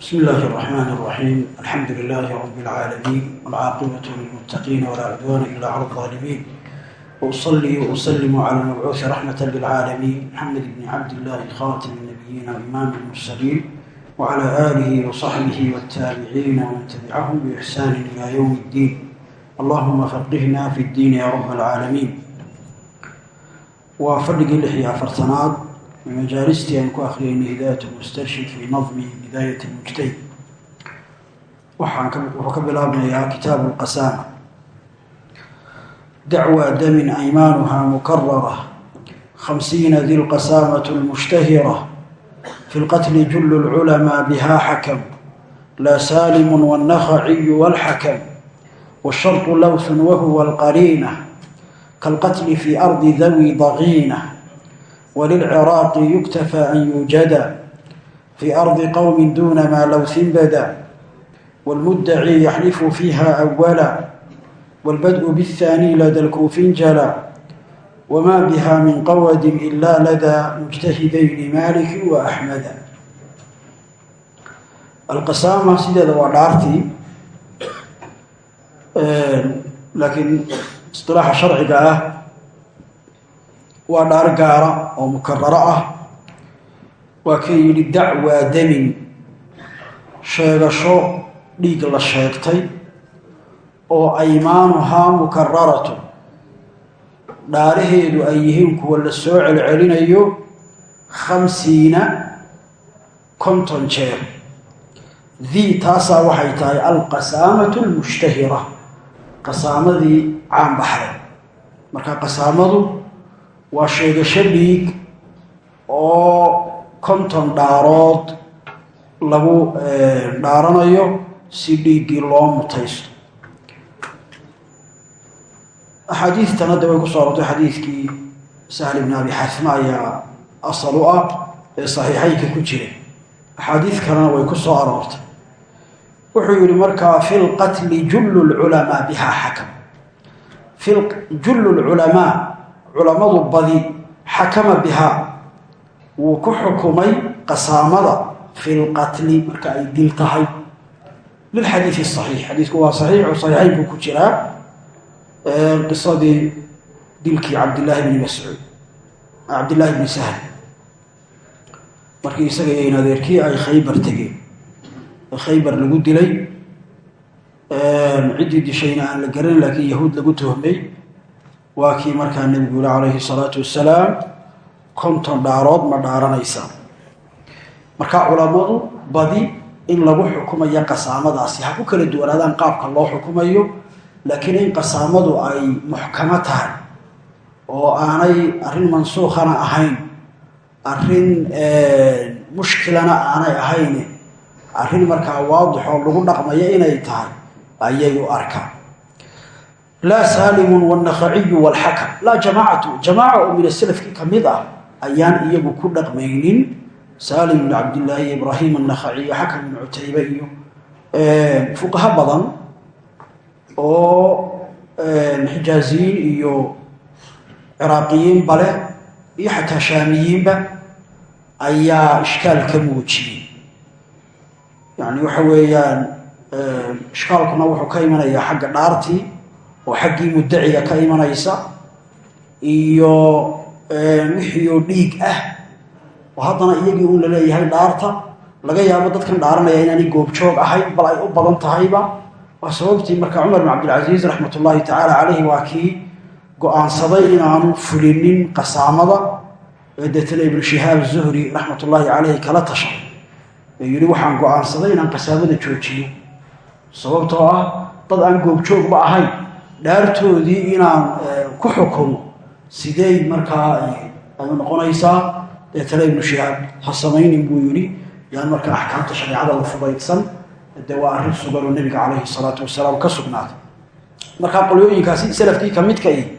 بسم الله الرحمن الرحيم الحمد لله رب العالمين والعاقبة للمتقين ولا عدوان إلا على الظالمين وأصلي وأسلم على المبعوث رحمة للعالمين محمد بن عبد الله خاتم النبيين وإمام المرسلين وعلى آله وصحبه والتابعين ومن تبعهم بإحسان إلى يوم الدين اللهم فقهنا في الدين يا رب العالمين وفرق الإحياء فرتناد من مجالستي أن أخرين هداية المسترشد في نظم بداية المجتهد وحكى بالأبنية كتاب القسامة دعوى دم أيمانها مكررة خمسين ذي القسامة المشتهرة في القتل جل العلماء بها حكم لا سالم والنخعي والحكم والشرط لوث وهو القرينة كالقتل في أرض ذوي ضغينة وللعراق يكتفى أن يوجد في أرض قوم دون ما لوث بدا والمدعي يحلف فيها أولا والبدء بالثاني لدى الكوف جلا وما بها من قود إلا لدى مجتهدين مالك وأحمد القسامة سيدة ودارتي لكن اصطلاح شرعي waa dhaar gaara oo mukararo ah waa kan yidhi dacwaa damin sheegasho dhiig la sheegtay oo aymaanuhaa mukararatu dhaaraheedu ay yihiin kuwa la soo celcelinayo khamsiina konton jeer. Dii taasaa waxay tahay alqasaamatu almushtahira qasaamadii caanbaxday marka qasaamadu waa sheegasho dhiig oo konton dhaarood lagu dhaaranayo si dhiiggii loo mutaysto axaadiidtan hadda way ku soo arortay xadiidkii sahl ibn abi xasma ayaa asal u ah ee saxiixaynka ku jira. Axaadiid kalena way ku soo aroortay. Wuxuu yihi markaa fi lqatli jullu lculamaa bihaa xakam. Jullu lculamaa culammadu badi xakama bihaa wuu ku xukumay qasaamada fi lqatli marka ay dil tahay. Lilxadiidi saxiix xadiidku waa saxiixu saxiixaynku ku jiraa qisadii dilkii cabdillaahi bni mascuud cabdillaahi bni sahl. Markii isaga yayn adeerkii ay khaybar tegeen. Khaybar lagu dilay. Ciddii dishayna aan la garan laakiin yahuud lagu tuhmay waa kii markaa nebigu yihi calayhi salaatu wasalaam konton dhaarood ma dhaaranaysaa. Markaa culammadu badi in lagu xukumayo qasaamadaasi ha ku kala duwanaadaan qaabka loo xukumayo laakiin in qasaamadu ay muxkamo tahay oo aanay arrin mansuukhana ahayn arrin mushkilana aanay ahayn arrin markaa waadixoo lagu dhaqmayo inay tahay ayay u arkaan laa saalimun wannakhaciyu walxakam laa jamaacatu jamaaca oo min asalafkii ka mid ah ayaan iyagu ku dhaqmaynin. Saalim ibn cabdillaahi iyo ibraahim annakhaci iyo xakam ibn cutaybe iyo fuqaha badan oo xijaaziyiin iyo ciraaqiyiinba leh iyo xataa shaamiyiinba ayaa ishkaal ka muujiyey. Yani waxa weeyaan ishkaalkuna wuxuu ka imanayaa xagga dhaartii oo xaggii muddaciga ka imanaysa iyo wixiioo dhiig ah. Oo haddana iyagii un la leeyahay dhaarta laga yaabo dadkan dhaaranaya inaanay goobjoog ahayn bal ay u badan tahayba waa sababtii marka cumar bin cabdilcasiis raxmat ullaahi tacaala caleyhi waa kii go'aansaday inaanu fulinin qasaamada ee deetana ibnu shihaab zuhri raxmat ullaahi caleyhi kala tashay. Ee yidhi waxaan go'aansaday inaan qasaamada joojiyo sababtoo ah dad aan goobjoogba ahayn. Dhaartoodii inaan ku xukumo sidey markaa ay noqonaysaa? Deetana ibnu shihaab ha samaynin buu yidhi. Yaan markaa axkaamta shareecada fudaydsan de waa arrin sugan oo nebiga calayhi salaatu wasalaam ka sugnaatay. Markaa qolyooyinkaasi salafkii ka midkai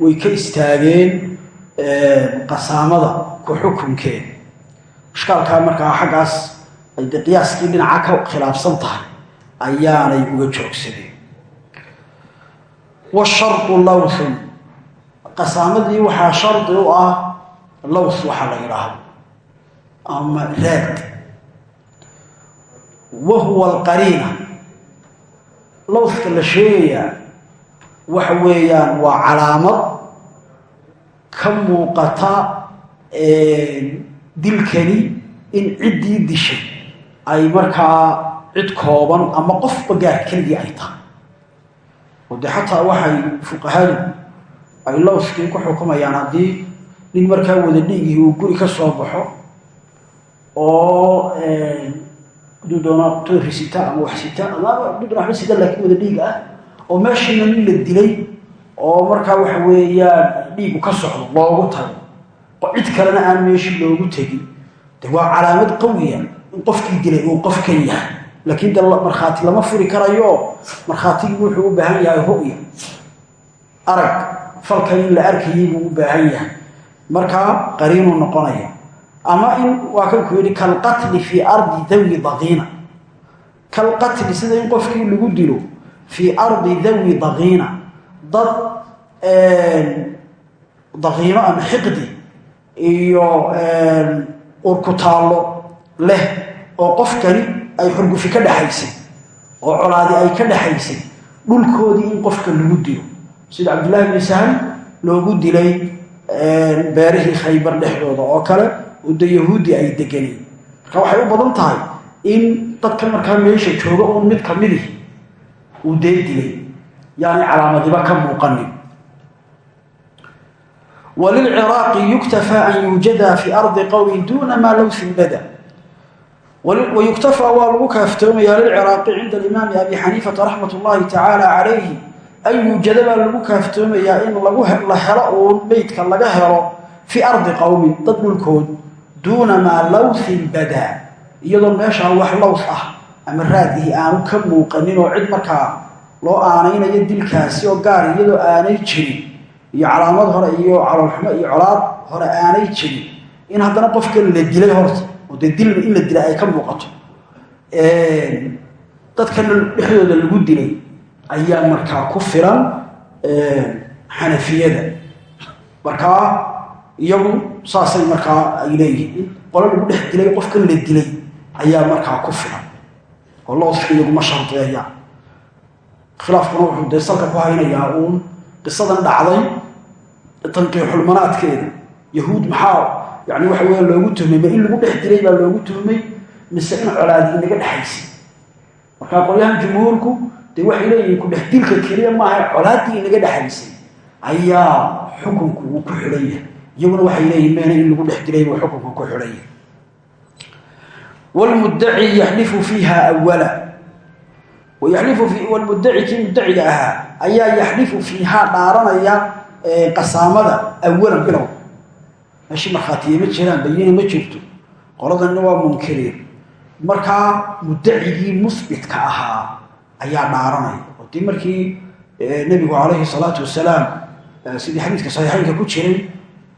way ka istaageen qasaamada ku xukunkeeda ishkaalkaa markaa xaggaas ay qiyaaskii dhinaca ka khilaafsan tahay ayaanay uga joogsadeen. Washardu lawthun qasaamadii waxaa shardi u ah lawth waxaa la yidhaahdo ama raad wa huwa alqariina lawthka la sheegayaa waxa weeyaan waa calaamad ka muuqata dilkani in ciddii dishay ay markaa cid kooban ama qofba gaar keligii ay tahay oo dee xataa waxay fuqahadu ay lowskii ku xukumayaan haddii nin markaa wada dhiigii uu guri ka soo baxo oo haduu doono toori ama wax sita ama waxba sita laakiin wada dhiig ah oo meeshiina nin la dilay oo markaa waxa weeyaan dhiigu ka socdo loogu tago oo cid kalena aan meeshii loogu tegin. De waa calaamad qawiya in qofkii dilay uu qofkan yahay. Laakiin de markhaati lama furi karayo markhaatigii wuxuu u baahan yahay ru'ya arag falkan in la arkayay buu u baahan yahay. Markaa qariinuu noqonaya ama in waa kanku yidhi kalqatli fii ardi dawi daqiina. Kalqatli sida in qofkii lagu dilo fii ardi dawi daqiina. Dad daqiino ama xiqdi iyo urkutaallo leh oo qofkani ay xurgufi ka dhaxaysay oo colaadi ay ka dhaxaysay dhulkoodii in qofka lagu dilo. Sida cabdullaahi bni sahl loogu dilay beerihii khaybar dhexdooda oo kale de yahuudi ay deganeen marka waxay u badan tahay in dadka markaa meesha jooga uun mid ka midih uu dee dilay calaamadiba ka muuqanin walilciraaqi yuktafaa an yuujada fi ardi qowmin duuna maa lowsin bada wayuktafaa waa lagu kaaftoomayaa lilciraaqi cinda alimaami abi xaniifata raxmat ullaahi tacaala calayhi an yuujada baa lagu kaaftoomayaa in la helo uun meydka laga helo fii ardi qowmin dad dhulkood duuna maa lowsin badaa iyadoo meeshaa wax lows ah ama raadihi aanu ka muuqanin oo cid markaa loo aanaynayo dilkaasi oo gaar iyadoo aanay jirin iyo calaamad hore iyo caloolxumo iyo colaad hore aanay jirin in haddana qofka la dilay horta oo dee dil in la dilay ay ka muuqato. Dadkana dhexdooda lagu dilay ayaa markaa ku filan xanafiyada. Markaa iyagu saasay markaa ay leeyihiin. In qolo lagu dhex dilay qofkan la dilay ayaa markaa ku filan. Oo looska iyaguma shardeeyaan khilaafkuna wuxuu dee salka ku haynayaa uun qisadan dhacday tanqiixulmanaadkeeda yahuud maxaa yani waxa weya loogu tuhmay? Ma in lagu dhex dilay baa loogu tuhmay? Mise in colaadi inaga dhexaysay markaa qolyahan jumhuurku dee waxay leeyihiin ku dhex dilka keliya maaha colaaddii inaga dhexaysay ayaa xukunku uu ku xidhan yahay iyaguna waxay leeyihiin meena in lagu dhex dilay buu xukunku ku xidhan yahay wlmuddaci yaxlifu fiiha awala wlmuddaci kii muddaciga ahaa ayaa yaxlifu fiihaa dhaaranaya qasaamada awalan bilow meeshii markhaatiye ma jiraan bayina ma jirto. Qoladanna waa munkiriin markaa muddacigii musbitka ahaa ayaa dhaaranaya. Oo dii markii nebigu calayhi salaatu wasalaam sidii xadiidka saxiixeynka ku jiray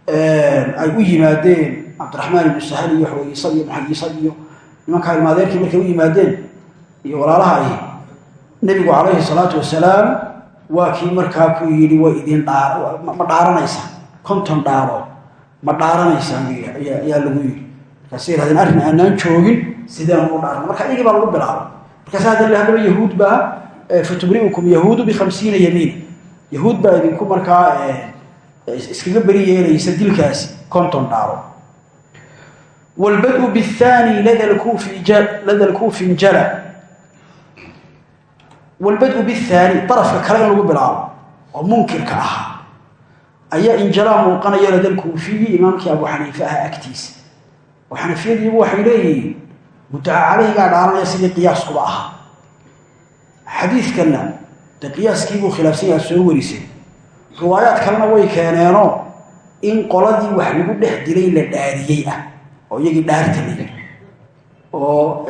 ay u yimaadeen cabdiraxmaan ibnu sahal iyo xooyisa iyo maxayiisa iyo nimankaa ilmaadeerkii markay u yimaadeen iyo walaalaha ahi. Nebigu calayhi salaatu wasalaam waa kii markaa ku yidhi way idin ma dhaaranaysaa konton dhaarood ma dhaaranaysaan ayaa lagu yidhi. Markaasay yihahdeen arrin aanaan joogin sideen u dhaarna marka iyagii baa lagu bilaabay. Markaas hadda haddaba yahuud baa fatubri'ukum yahuudu bikhamsiina yamiina yahuud baa idinku markaa iskaga beri yeelaysa dilkaasi konton dhaarood wlbad'u bاthani lada lkuufi njala wlbad'u bاthani darafka kale in lagu bilaabo oo munkirka ahaa ayaa injalaa muuqanaya lada lkuufiyi imaamkii abu xaniife aha agtiisa. Oo xanafiyadiibu waxay leeyihiin muddaca calayhigaa dhaaranaya sidii qiyaaskuba ahaa xadiidkanna dee qiyaaskiibuu khilaafsan yaha soo warisay riwaayaad kalena way keeneenoo in qoladii wax lagu dhex dilay la dhaariyey ah oo iyagii dhaarta oo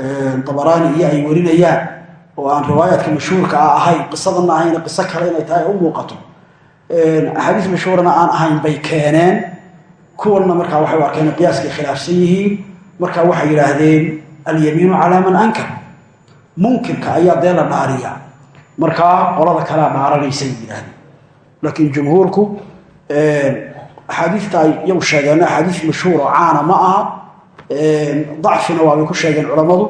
dabaraani iyo ay warinayaan oo aan riwaayaadka mashhuurka a ahayn qisadanna ahayn qiso kale inay tahay u muuqato. Axaadiis mashhuurana aan ahayn bay keeneen. Kuwanna markaa waxay arkeen qiyaaskay khilaafsan yihiin. Marka waxay yidhaahdeen alyamiinu calaa man ankar munkirka ayaa dee la dhaariya markaa qolada kalea dhaaranaysay yidhahdeen laakiin jumhuurku axaadiista ay iyagu sheegeen axaadiis mashhuur oo caana ma aha dacfina waabay ku sheegeen culammadu.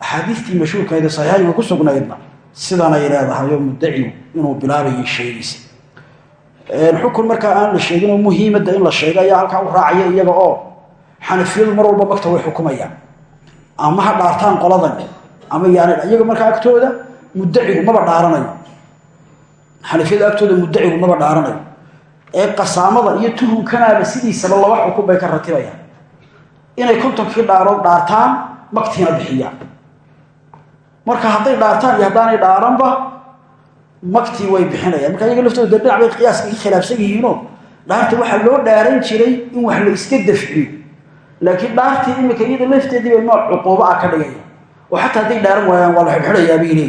Axaadiistii mashhuurkayd saxiixaynka ku sugnaydna. Sidanay leedahay oo muddacigu inuu bilaabayay sheegaysa xukun markaa aan la sheeginoo muhiimadda in la sheego ayaa halkaa u raacaya iyaga oo xanafiyadu mar walba magta way xukumayaan. Ama ha dhaartaan qoladan ama yaana iyaga markaa agtooda muddacigu maba dhaaranayo xanafiyada agtooda muddacigu maba dhaaranayo ee qasaamada iyo tuhunkanaaba sidiisaba laba xukun bay ka ratibayaan inay kontonkii dhaarood dhaartaan magtiina bixiyaan marka hadday dhaartaan iyo haddaanay dhaaranba magtii way bixinayaan marka iyaga laftooda de bay qiyaaska ka khilaafsan yihiinoo dhaarta waxaa loo dhaaran jiray in wax la iska dafciyo laakiin dhaartii imika iyada lafteedii bay nooc cuquubo ah ka dhigaya oo xataa hadday dhaaran waayaan waa la xidxidhayaa bay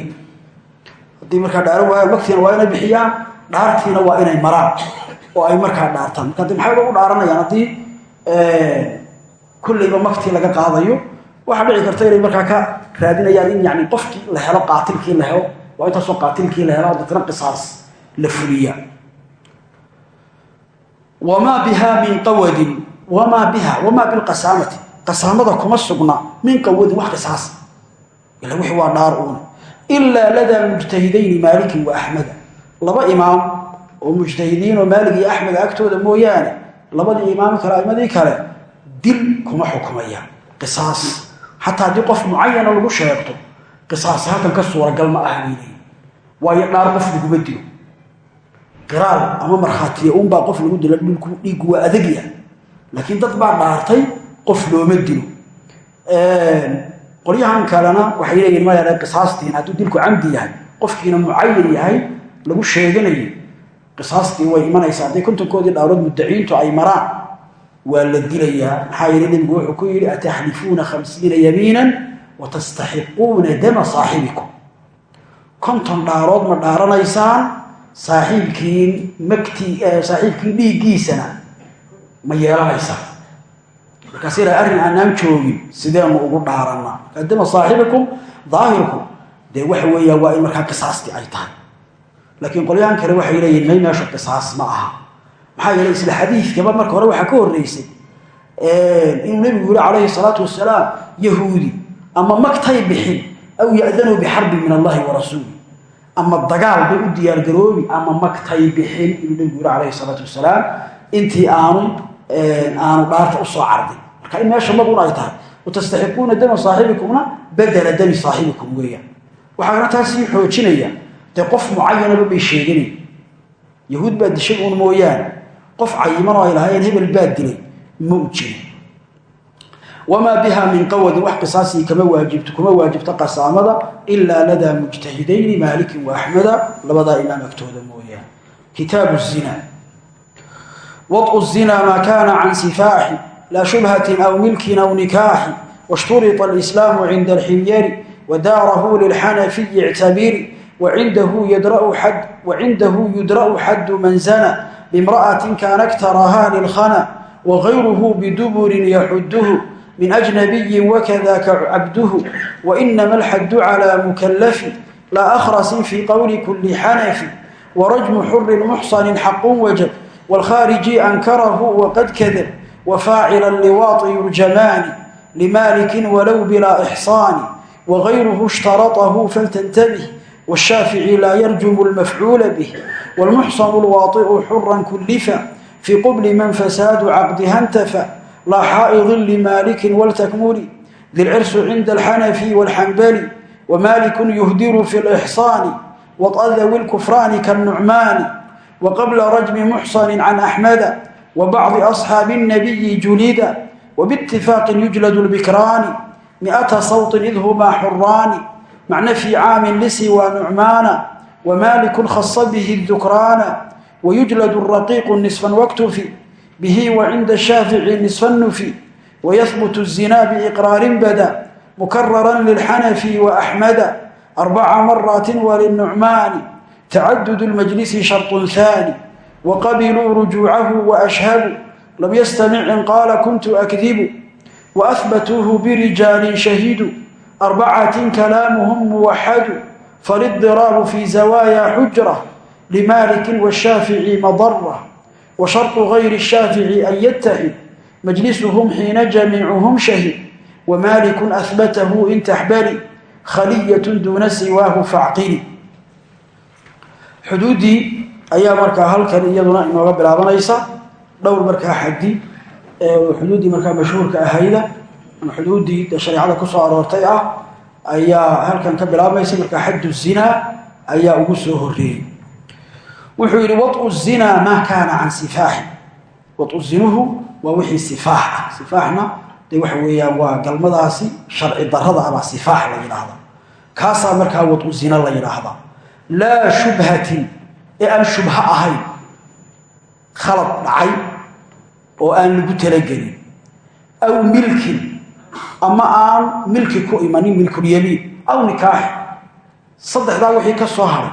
haddii markaa dhaaran waayaan magtiina waa inay bixiyaan dhaartiina waa inay maraan. Oo ay markaa dhaartaan. Marka de maxay u dhaaranayaan haddii kullayba magtii laga qaadayo waxaa dhici karta inay markaa ka raadinayaan in yani qofkii la helo qaatilkii la helo waa intaasoo qaatilkii la helo dadna qisaas la fuliya. Wamaa biha min qawadin wamaa biha wamaa bilqasaamati qasaamada kuma sugna min qawadin wax qisaas. Ila wixii waa dhaar uun ilaa ladaa mujtahidayni maalikin wa axmeda laba imaam oo mujtahidiin oo maalig iyo axmed agtooda mooyaane labadii imaam kale aimadii kale dil kuma xukumayaan qisaas xataa haddii qof mucayana lagu sheegto qisaas halkan ka suuragal ma aha bay leeyi waayo dhaar qof laguma dilo qiraal ama markhaatiya unbaa qof lagu dilo dhiiggu waa adagya laakiin dad baa dhaartay qof looma dilo qolyahan kalena waxay leeyihiin maya qisaastiin hadduu dilku camdi yahay qofkiina mucayan yahay lagu sheeganayo qisaastii way imanaysaa. Hadday kontonkoodii dhaarood muddaciintu ay maraan waa la dilayaa. Maxaa yeele nebigu wuxuu ku yidhi ataxlifuuna khamsiina yamiinan watastaxiquuna dama saaxibikum. Konton dhaarood ma dhaaranaysaan saaxiibkiin magtii saaxiibkii dhiiggiisana ma yeelanaysaan markaas ilaa arrin aanaan joogin sideenu ugu dhaaranaa markaa dama saaxibikum daahirku dee waxa weeyaan waa in markaa qisaastii ay tahay. Laakiin qolyahan kale waxay leeyihiin may meeshu qisaas ma aha. Maxaa yeelay isla xadiidkaba marka hore waxaa ka horreysay inuu nebigu yiri calayhi salaatu wasalaam yahuudi ama magtay bixin aw ya'danuu bixarbin min allahi wa rasuuli. Ama dagaal bay u diyaargaroobi ama magtay bixin inuu nebigu yiri calayhi salaatu intii aanu aanu dhaarta u soo carday marka in meesha maguna ay tahay watastaxiquuna dama saaxibikumna badela dami saaxibikum weeyaan waxaana taasii xoojinaya dee qof mucayanaba bay sheeganay yahuud baa dishay uun qof cayiman oo ay hebel baa dilay ma biha min qawadin wax qisaasii kama waajibto kuma waajibto qasaamada ilaa ladaa mujtahidayni maalikin wa axmeda labadaa imaam agtooda mooyaane. Kitaabu zina. Wadcu zina maa kaana can sifaaxi laa shubhatin aw milkin aw nikaaxi washturia alislaamu cinda alximyari wadaarahu lilxanafiyi ictabiri wacindahu yudra'u xaddu man zana bimra'atin kaana ktarahaa lilkhana wagayruhu biduburin yaxuduhu min ajnabiyin wakadaka cabduhu wainama alxaddu calaa mukallafi laa akhrasin fii qowli kulli xanafi warajmu xurin muxsanin xaqun wajab waalkhaariji ankarahu waqad kadab أنكره وقد كذب وفاعل اللواط يرجمان لمالك ولو بلا إحصان وغيره اشترطه فلتنتبه والشافعي لا يرجم المفعول به والمحصن الواطئ حرا كلفا في قبل من فساد عقدها انتفى لا حائض لمالك ولتكمل ذي العرس عند الحنفي والحنبلي ومالك يهدر في الإحصان وطأ ذوي الكفران كالنعمان وقبل رجم محصن عن أحمد وبعض أصحاب النبي جليدا وباتفاق يجلد البكران مئة صوت إذ هما حران مع نفي عام لسوى نعمان ومالك خص به الذكران ويجلد الرقيق نصفا واكتفي به وعند الشافعي نصف النفي ويثبت الزنا بإقرار بدا مكررا للحنفي وأحمد أربع مرات وللنعمان تعدد المجلس شرط ثاني wqabiluu rujuucahu waashhabu lam ystamic in qaala kuntu akdibu waahbatuuhu birijaalin shahidu arbacatin kalaamuhum muwaxadu falidiraabu fi zawaayaa xujra limaalikin washaafici madara washarطu gayri shaafici an ytahid majlisuhum xiina jamiicuhum shahid wamalikun ahbatahu in taxbali khaliyat duuna siwaahu facqili ayaa markaa halkan iyaduna inooga bilaabanaysa. Dhowr markaa xadi xuduuddii markaa mashhuurka ahayda ama xuduuddii shareecada ku soo aroortay ah ayaa halkan ka bilaabmaysa markaa xaddu zinaa ayaa ugu soo horeeyey wuxuu yidhi wau zinaa maa kaana can sifaaxi wau zinuhu waa wixii sifaax ah. Dee waxa weeyaan waa galmadaasi sharci darada abaa sifaax la yidhaahdaa. Kaasaa markaa wau zina la yidhaahdaa. Laa shubhatin ee aan shubho ahayn. Khalad dhacay oo aan lagu talagelin. Aw milkin ama aan milki ku imanin milkulyamiin aw nikaax. Saddexdaa wixii ka soo haray.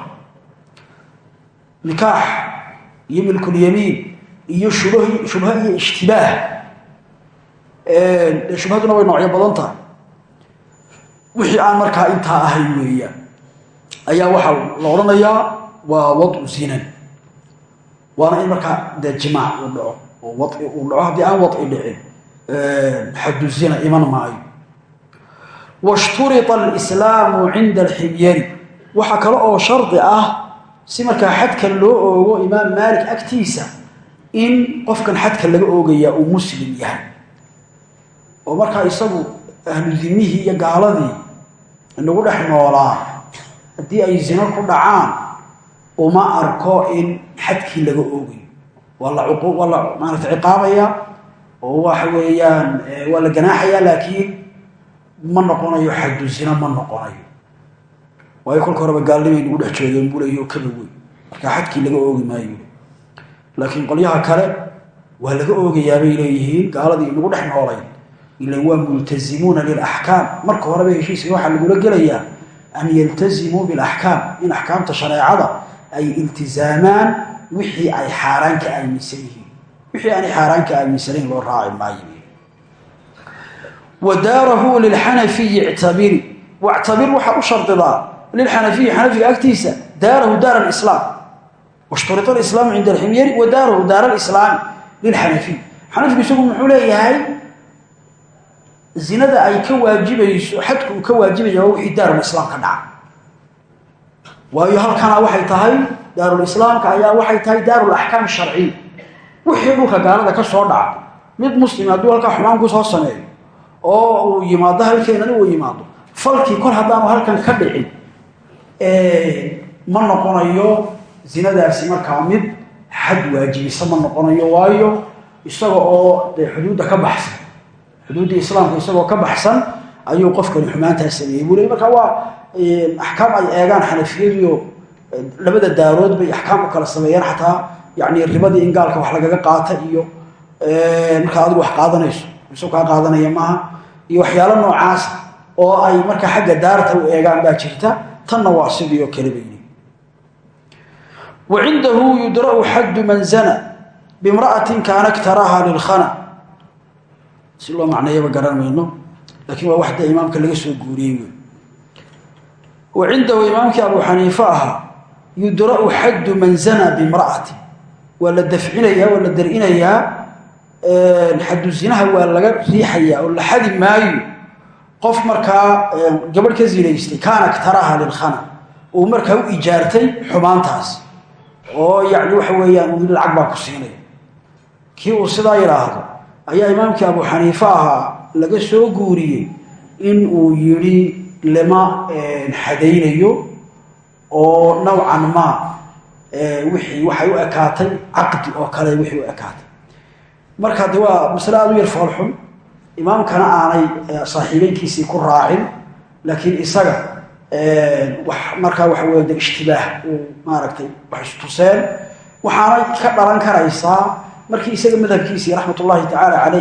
Nikaax iyo milkulyamiin iyo shubh shubho iyo ishtibaah. Dee shubhaduna way noocyo badan tahay. Wixii aan markaa intaa ahayn weeyaan ayaa waxaa la odhanayaa waa wadu zinan waana in markaa dee jimaac uu dhaco oo wai uu dhaco haddii aan wai dhicin xaddu zina iman maayo. Washturita alislaamu cinda alxibyari waxaa kale oo shardi ah si markaa xadka loo oogo imaam maalik agtiisa in qofkan xadka laga oogayaa uu muslim yahay. Oo markaa isagu ahlu dimihii iyo gaaladii inagu dhex noolaa haddii ay zino ku dhacaan uma arko in xadkii laga oogayo waa la maarata ciqaabaya oo waxa weeyaan waa la ganaaxaya laakiin ma noqonayo xaddu zina ma noqonayo. Waayo kolka horeba gaalnimay nagu dhex joogeen bulayo kaba wey markaa xadkii laga oogi maayo. Laakiin qolyaha kale waa laga oogayaabay leeyihiin gaaladii inagu dhex noolayn ilan waa multazimuuna lilaxkaam marka horeba heshiiska waxaa lagula gelayaa an yaltazimuu bilaxkaam in axkaamta shareecada ay iltizaamaan wixii ay xaaraan ka aaminsan yihiin. Wixii aanay xaaraan ka aaminsanayn loo raaci maayo. Wa daarahu lilxanafiyi ictabiri wactabir waxaa u shardidaa lilxanafiyi xanafiga agtiisa daarahu daar alislaam washturit alislaamu cinda alximyari wa daarahu daar alislaami lilxanafiy xanafigu isagu muxuu leeyahay zinada ay ka waajibayso xadku uu ka waajibaya waa wixii daarulislaam ka dhaca waayo halkana waxay tahay daarulislaamka ayaa waxay tahay daarulaxkaam sharciya wixii dhulka gaalada ka soo dhaca mid muslim hadduu halkaa xumaan ku soo sameeyo oo uu yimaado halkeenani uu yimaado falkii kor haddaanu halkan ka dhicin ma noqonayo zinadaasi markaa mid xad waajibisa ma noqonayo waayo isaga oo xuduudda ka baxsan xuduuddii islaamka isagoo ka baxsan ayuu qofkani xumaantaa sameeyey. Buu le marka waa axkaam ay eegaan xanafiyadiio labada daarood bay axkaam u kala sameeyaan xataa yani ribadii in gaalka wax lagaga qaata iyo markaa adigu wax qaadanayso isagoo kaa qaadanaya maaha iyo waxyaalo noocaas oo ay markaa xagga daarta u eegaan baa jirta tanna waa sidii oo kale bayni wa cindahu yudra'u xaddu man zana bimra'atin kaana ktaraha lilkhana. Si loo macneeyaba garan mayno laakiin waa wax dee imaamka laga soo guuriyey wa cindahu imaamkii abu xaniife ahaa yudra'u xaddu man zana bimra'atin. Waa la dafcinayaa waa la dar'inayaa xaddu zinaha waa laga riixayaa oo la xadi maayo. Qof markaa gabadh ka zinaystay kaana ktaraha lilkhana uu markaa u ijaartay xumaantaas. Oo yacni waxa weeyaan lacag baa ku siinaya kii uu sidaa yidhaahdo ayaa imaamkii abu xaniife ahaa laga soo guuriyey in uu yidhi lama xadaynayo oo nowcan maa wixii waxay u ekaatay caqdi oo kale wixii u ekaatay. Marka de waa masale aada u yar foolxun imaamkana aanay saaxiibeynkiisii ku raacin laakiin isaga markaa waxa weya de ishtibaah uu maaragtay wax istuseen waxaanay ka dhalan karaysaa markii isaga madhabkiisii raxmat ullaahi tacaala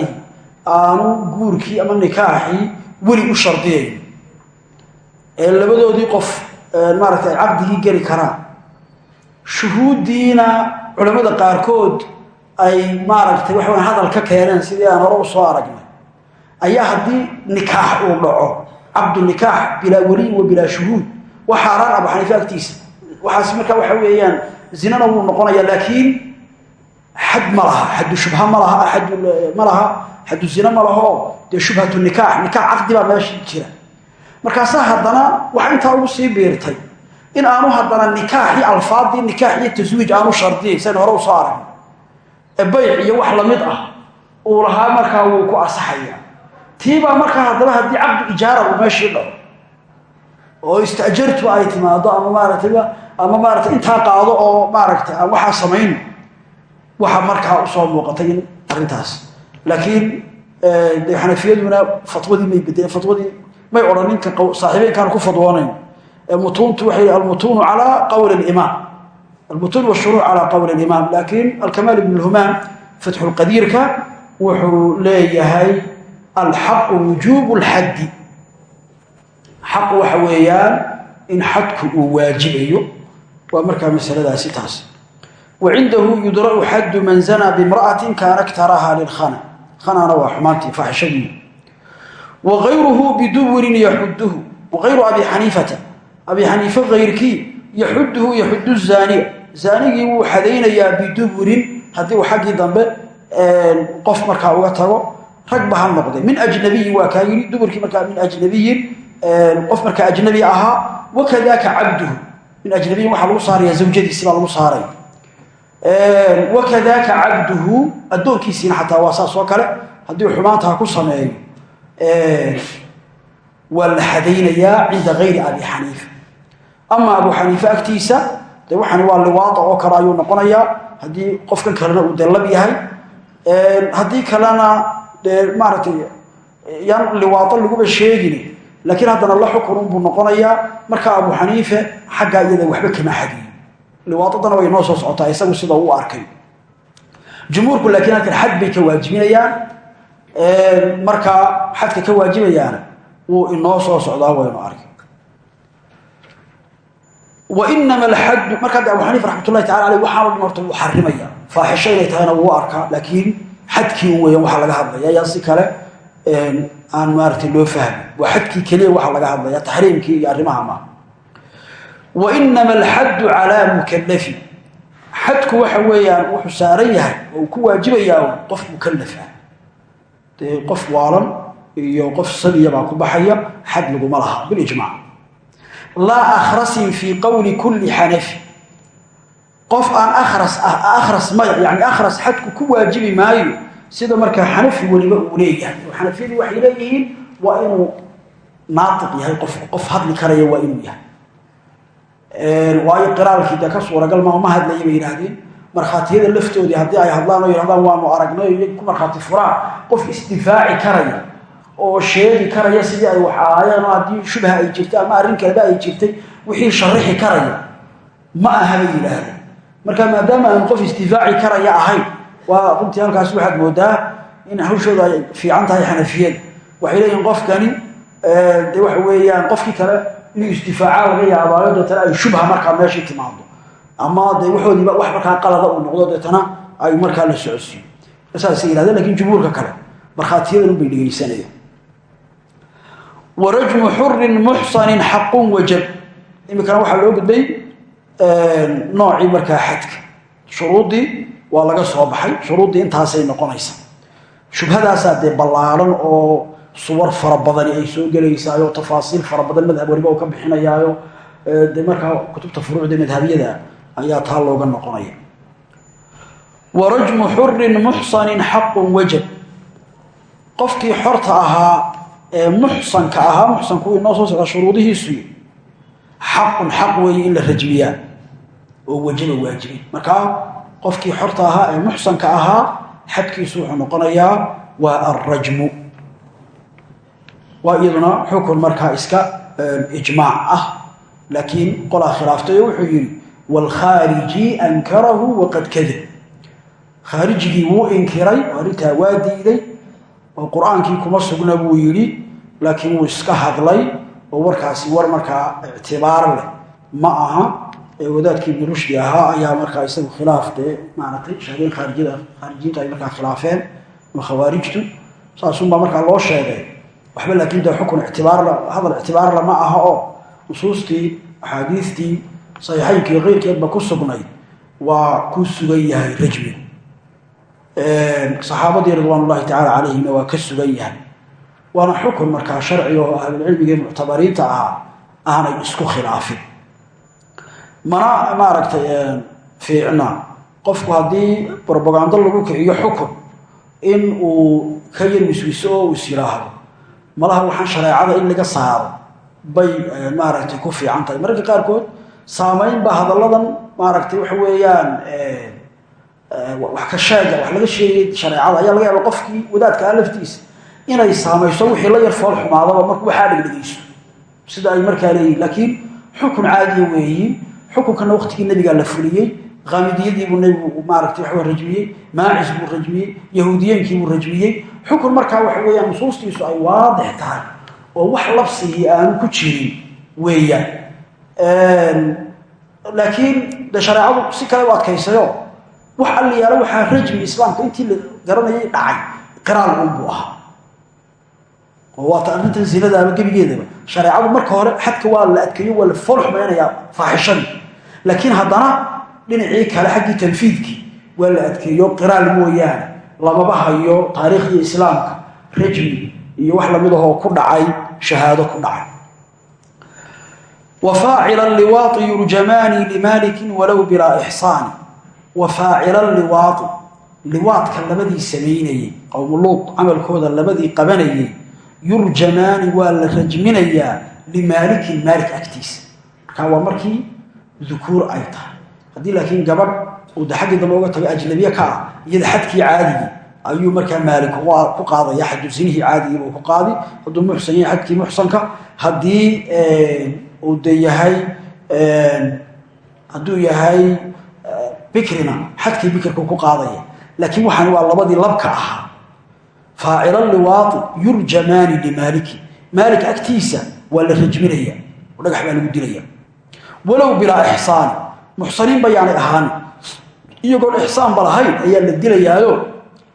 aanu guurkii ama nikaaxii weli u shardiyayn ee labadoodii qof maaragtay ay caqdigii geli karaan. Shuhuuddiina culammada qaarkood ay maaragtay waxa weya hadal ka keeneen sidii aan hore u soo aragnay. Ayaa haddii nikaax uu dhaco cabdu nikaax bilaa weliyin wa bilaa shuhuud waa xaaraan abu xaniife agtiisa. Waxaas waxa weeyaan zinana wuu noqonaya laakiin xad ma laha xaddu shubha ma laha xaddu ma laha xaddu zina ma laho dee shubhatu nikaax nikaax caqdi baa meesha jira markaasaa haddana wax intaa ugu sii biirtay in aanu haddana nikaaxii alfaadii nikaax iyo taswiij aanu shardiyayn san hore u soo ee bayc iyo wax la mid ah uu lahaa markaa wuu ku asaxaya tiibaa markaa haddaba haddii caqdu ijaara uu meeshii dhaco oo istajartu ay timaado ama maaratay ama maaratay intaa qaado oo maaragtay aan waxaa samayn. Waxa markaa u soo muuqatay in laakiin de xanafiyaduna fatwadii may bedeen fatwadii may odhan ninka saaxiibeynkaan ku fadwoonayn. Mutuuntu waxay almutuunu calaa qowli limaam almutuun washuruuc calaa qowli limaam laakiin alkamaal ibn lhumaam fatxulqadiirka wuxuu leeyahay alxaqu wujuubu lxaddi xaqu waxa weeyaan in xadku uu waajibayo. Waa markaa masaladaasi taas. Wa yudra'u xaddu man zanaa bimra'atin kaana ktaraha lilkhana khanana waa xumaantii faaxishadii wa gayruhu biduburin yaxuduhu wagayru abi xaniifata abi xaniife kayrkii yaxuduhu yaxudu zaaniya zaanigii wuu xadaynayaa biduburin haddii uu xaggii dambe qof markaa uga tago rag ba ha noqday. Min ajnabiyin waa kaa yidhi duburkii markaa min ajnabiyin qof markaa ajnabi ahaa wakadaka cabduhu. Min ajnabiyin waxaa lagu saaraya zawjadiisi baa lagu saaray. Wakadaka cabduhu addoonkiisiina xataa waa ku sameeyo waa la xadaynayaa cinda gayri abi xaniifa ama abu xaniife agtiisa de waxani waa liwaada oo kale ayuu noqonayaa. Haddii qofkan kalena uu dallab yahay. Haddii kalena maaragtay yaan liwaado laguba sheegin. Laakiin haddana la xukunun buu noqonayaa. Marka abu xaniife xaggaa iyada waxba kama xadiyo liwaadadana way noo soo socotaa isagu sida waajibinayaan markaa xadka ka waajibayaana wuu inoo soo socdaa waynu arkay. Wainama alxaddu marka hadda abu xaniifa raxmatullahi tacala aleyh waxaanu dhan horta wuu xarimaya. Faaxisho inay tahayna wuu arkaa laakiin xadkii u weeyaan waxaa laga hadlaya. Yaa si kale aan maaragtay loo fahmin. Waa xadkii keliya waxaa laga hadlaya taxriimkii iyo arrimaha maaha wainama alxaddu calaa mukallafi. Xadku waxa weeyaan wuxuu saaran yahay oo ku waajibayaa qof mukallafa qof waalan iyo qof sabiya baa ku baxaya xad laguma laha bilijmac laa akhrasin fii qowli kulli xanafi qof aan akhras ah akhras maya yani akhras xadku ku waajibi maayo sida markaa xanafi weliba uu leeyahay. Oo xanafiyadu waxay leeyihiin waa inuu naatiq yahay qof qof hadli karaya waa inuu yahay. Waayo qiraalkii dee ka suuragal ma ma hadlaya bay yidhaahdeen markhaatiyada laftoodii haddii ay hadlaan oo yidhahdaan waanu aragnay iyagu ku markhaati furaan. Qof isdifaaci karaya oo sheegi karaya sidii ay wax ahaayeen oo haddii shubha ay jirtay ama arrin kaleba ay jirtay wixii sharixi karaya ma aha bay yidhaahdeen. Marka maadaama aan qof isdifaaci karaya ahayn waa runtii halkaas waxaad moodaa in hawshooda ay fiican tahay xanafiyada waxay leeyihiin qofkani de waxa weeyaan qofkii kale inuu isdifaaca laga yaabaayo deetana ay shubha markaa meeshii timaado ama de waxoodiiba wax markaa qalada uu noqdo deetana ay markaa la socodsiiyo saasay yihahdeen laakiin jumhuurka kale markhaatiyadan unbay dhegaysanayaan warajmu xurin muxsanin xaqun wajab. Iminkana waxaa loo gudbay noocii markaa xadka. Shuruuddii waa laga soo baxay shuruuddii intaasay noqonaysa. Shubhadaasaa dee ballaaran oo suwar fara badani ay soo gelaysaayo tafaasiil fara badan madhab waliba uu ka bixinayaayo. De markaa kutubta furuucda ayaa taa looga noqonaya. Warajmu xurin muxsanin xaqun wajab qofkii xorta ahaa ee muxsanka ahaa muxsanku inoo soo socda shuruudihiisu xaqun xaq weeye in la rajmiyaa oo wajaba waajibay markaa qofkii xorta ahaa ee muxsanka ahaa xadkiisu wuxuu noqonayaa waa alrajmu waa iyaduna xukun markaa iska ijmaac ah. Laakiin qolaa khilaaftay oo wuxuu yidhi waalkhaariji ankarahu waqad kadab khaarijigii wuu inkiray oo arrintaa waa diiday oo qur'aankii kuma sugna buu yidhi laakiin wuu iska hadlay oo warkaasi war markaa ictibaar leh ma aha wadaadkii ibni rushdi ahaa ayaa markaa isagu khilaaf dee maaragtay sheegeen khaarijiintu ay markaa khilaafeen ama khawaarijtu saasunbaa markaa loo sheegay waxba laakiin dee xukun ictibaarla hadal ictibaarla ma aha oo nusuustii axaadiistii saxiixaynkii keyrkeedba ku sugnayd waa ku sugan yahay rajmigu saxaabadii ridwaan ullahi tacaala calayhimna waa ka sugan yahay. Waana xukun markaa sharciga oo ahlulcilmiga muctabariinta ahaa aanay isku khilaafin. Mana maaragtay fiicna. Qofku haddii brobagando lagu kiciyo xukun in uu ka yar wiswiso oo is yidhaahdo malaha waxaan shareecada in laga saaro bay maaragtay ku fiican tahay. Mararka qaarkood saamayn baa hadalladan maaragtay waxa weeyaan wax ka sheega wax laga sheegay shareecada. Ayaa laga yaaba qofkii wadaadkaa laftiisa inay saamayso wixii la yar fool xumaadaba marku waxaa dhegdhegayso sida ay markaa leeyihiin laakiin xukun caadiya weeyi xukunkana waktigii nabigaa la fuliyey qaamidiyadiibuu nebigu maaragtay waxawa rajmiyey maacis buu rajmiyey yahuudiyeenkiibuu rajmiyey. Xukun markaa waxa weeyaan nusuustiisu ay waadix tahay oo wax labsigii aanu ku jirin weeyaan laakiin de shareecadu si kale u adkaysayo. Wax alliyaalo waxaa rajmi islaamka intii la garanayay dhacay. Qiraal unbuu ahaa. Oo waata arrintan zinada ama gebigeedaba shareecadu marka hore xadka waa la adkeeyo waa la fool xumaynayaa faaxishadii laakiin haddana dhinacii kale xaggii tanfiidkii waa la adkeeyo qiraal mooyaane. Lamaba hayo taariikhdii islaamka. Rajmi iyo wax la mid ahoo ku dhacay shahaado ku dhacay wa faacila liwaai yurjamaani limaalikin walow bilaa ixsaani wa faacila liwaai liwaadka labadii samaynayey qowmuluud camalkooda labadii qabanayey yurjamaani waa la rajminayaa limaalikin maalik agtiisa markaa waa markii dukuur ay tahay haddii laakiin gabadh uu de xaggii dambe uga tago ajnabiye ka ah iyada xadkii caadigii ayuu markaa maalik ku qaadaya xadu sinihii caadigii buu ku qaadi hadduu muxsan yahay xadkii muxsanka haddii uu de yahay hadduu yahay bikrina xadkii bikirku ku qaadaya. Laakiin waxaan waa labadii labka ahaa. Faacila liwaai yurjamaani limaaliki maalik agtiisa waa la rajminaya oo baa lagu dilaya. Walow bilaa ixsaani muxsaniin bayaanay ahaan. Iyagoon ixsaanba lahayn ayaa la dilayaayo.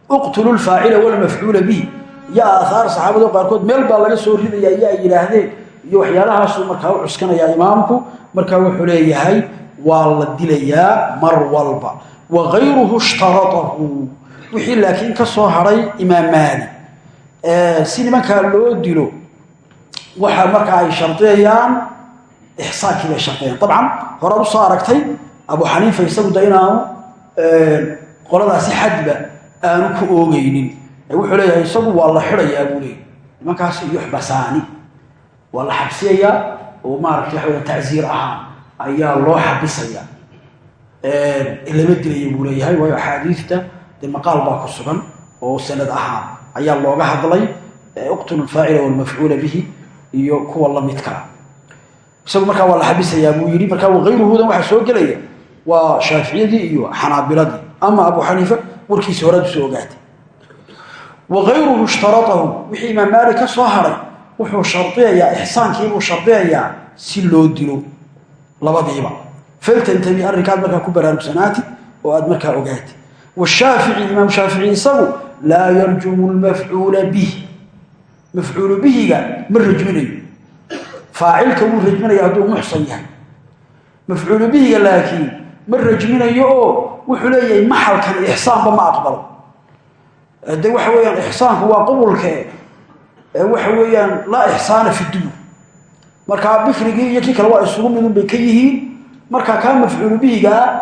Uqtulu lfaacila walmafcuula bihi. Iyo aaaar saxaabado qaarkood meel baa laga soo ridaya iyo ay yidhaahdeen iyo waxyaalahaasuu markaa u cuskanayaa imaamku markaa wuxuu leeyahay waa la dilayaa mar walba. Wa gayruhu ishtaraahu wixii laakiin ka soo hadhay imaam maali si nimankaa loo dilo waxa markaa ay shardiyayaan ixsaankii bay shardiyayaan dabcan horaad u soo aragtay abu xaniifa isagu da inaanu qoladaasi xadba aanu ku oogeynin wuxuu leeyahay isagu waa la xidhayaa buu leeyay nimankaas yuxbasaani waa la xabsiyayaa oo maaragtay waxa tacsiir ahaan ayaa loo xabisaya lama dilaya buu leeyahay waayo axaadiista dee maqaal baa ku sugan oo sanad ahaan ayaa looga hadlay uqtulu lfaacila walmafcuula bihi iyo kuwa lamidkaa isagu markaa waa la xabisayaa buu yidhi markaa wagayruhudan waxaa soo gelaya waa shaaficiyadii iyo xanaabiladii. Ama abu xaniifa warkiisi horaad u soo ogaatay. Wagayruhu ishtaraahu wixii imaam maalik ka wuxuu shardiyayaa ixsaankiibuu shardiyayaa si loo dilo labadiiba. Faltantabi arrinkaad markaa ku baraarugsanaati oo aad markaa ogaati washaafici imaam shaafici isagu laa yarjumu lmafcuula bih. Mafcuulu bihiga ma rajminayo. Faacilka wuu rajminaya hadduu muxsan yahay. Mafcuulu bihiga laakiin ma rajminayo oo wuxuu leeyahay maxalkan ixsaanba ma aqbalo. De waxa weeyaan ixsaanku waa qubulkee waxa weeyaan laa ixsaana fi dubur markaa bikrigii iyo kii kale waa isugu midun bay ka yihiin. Markaa kaa mafcuulu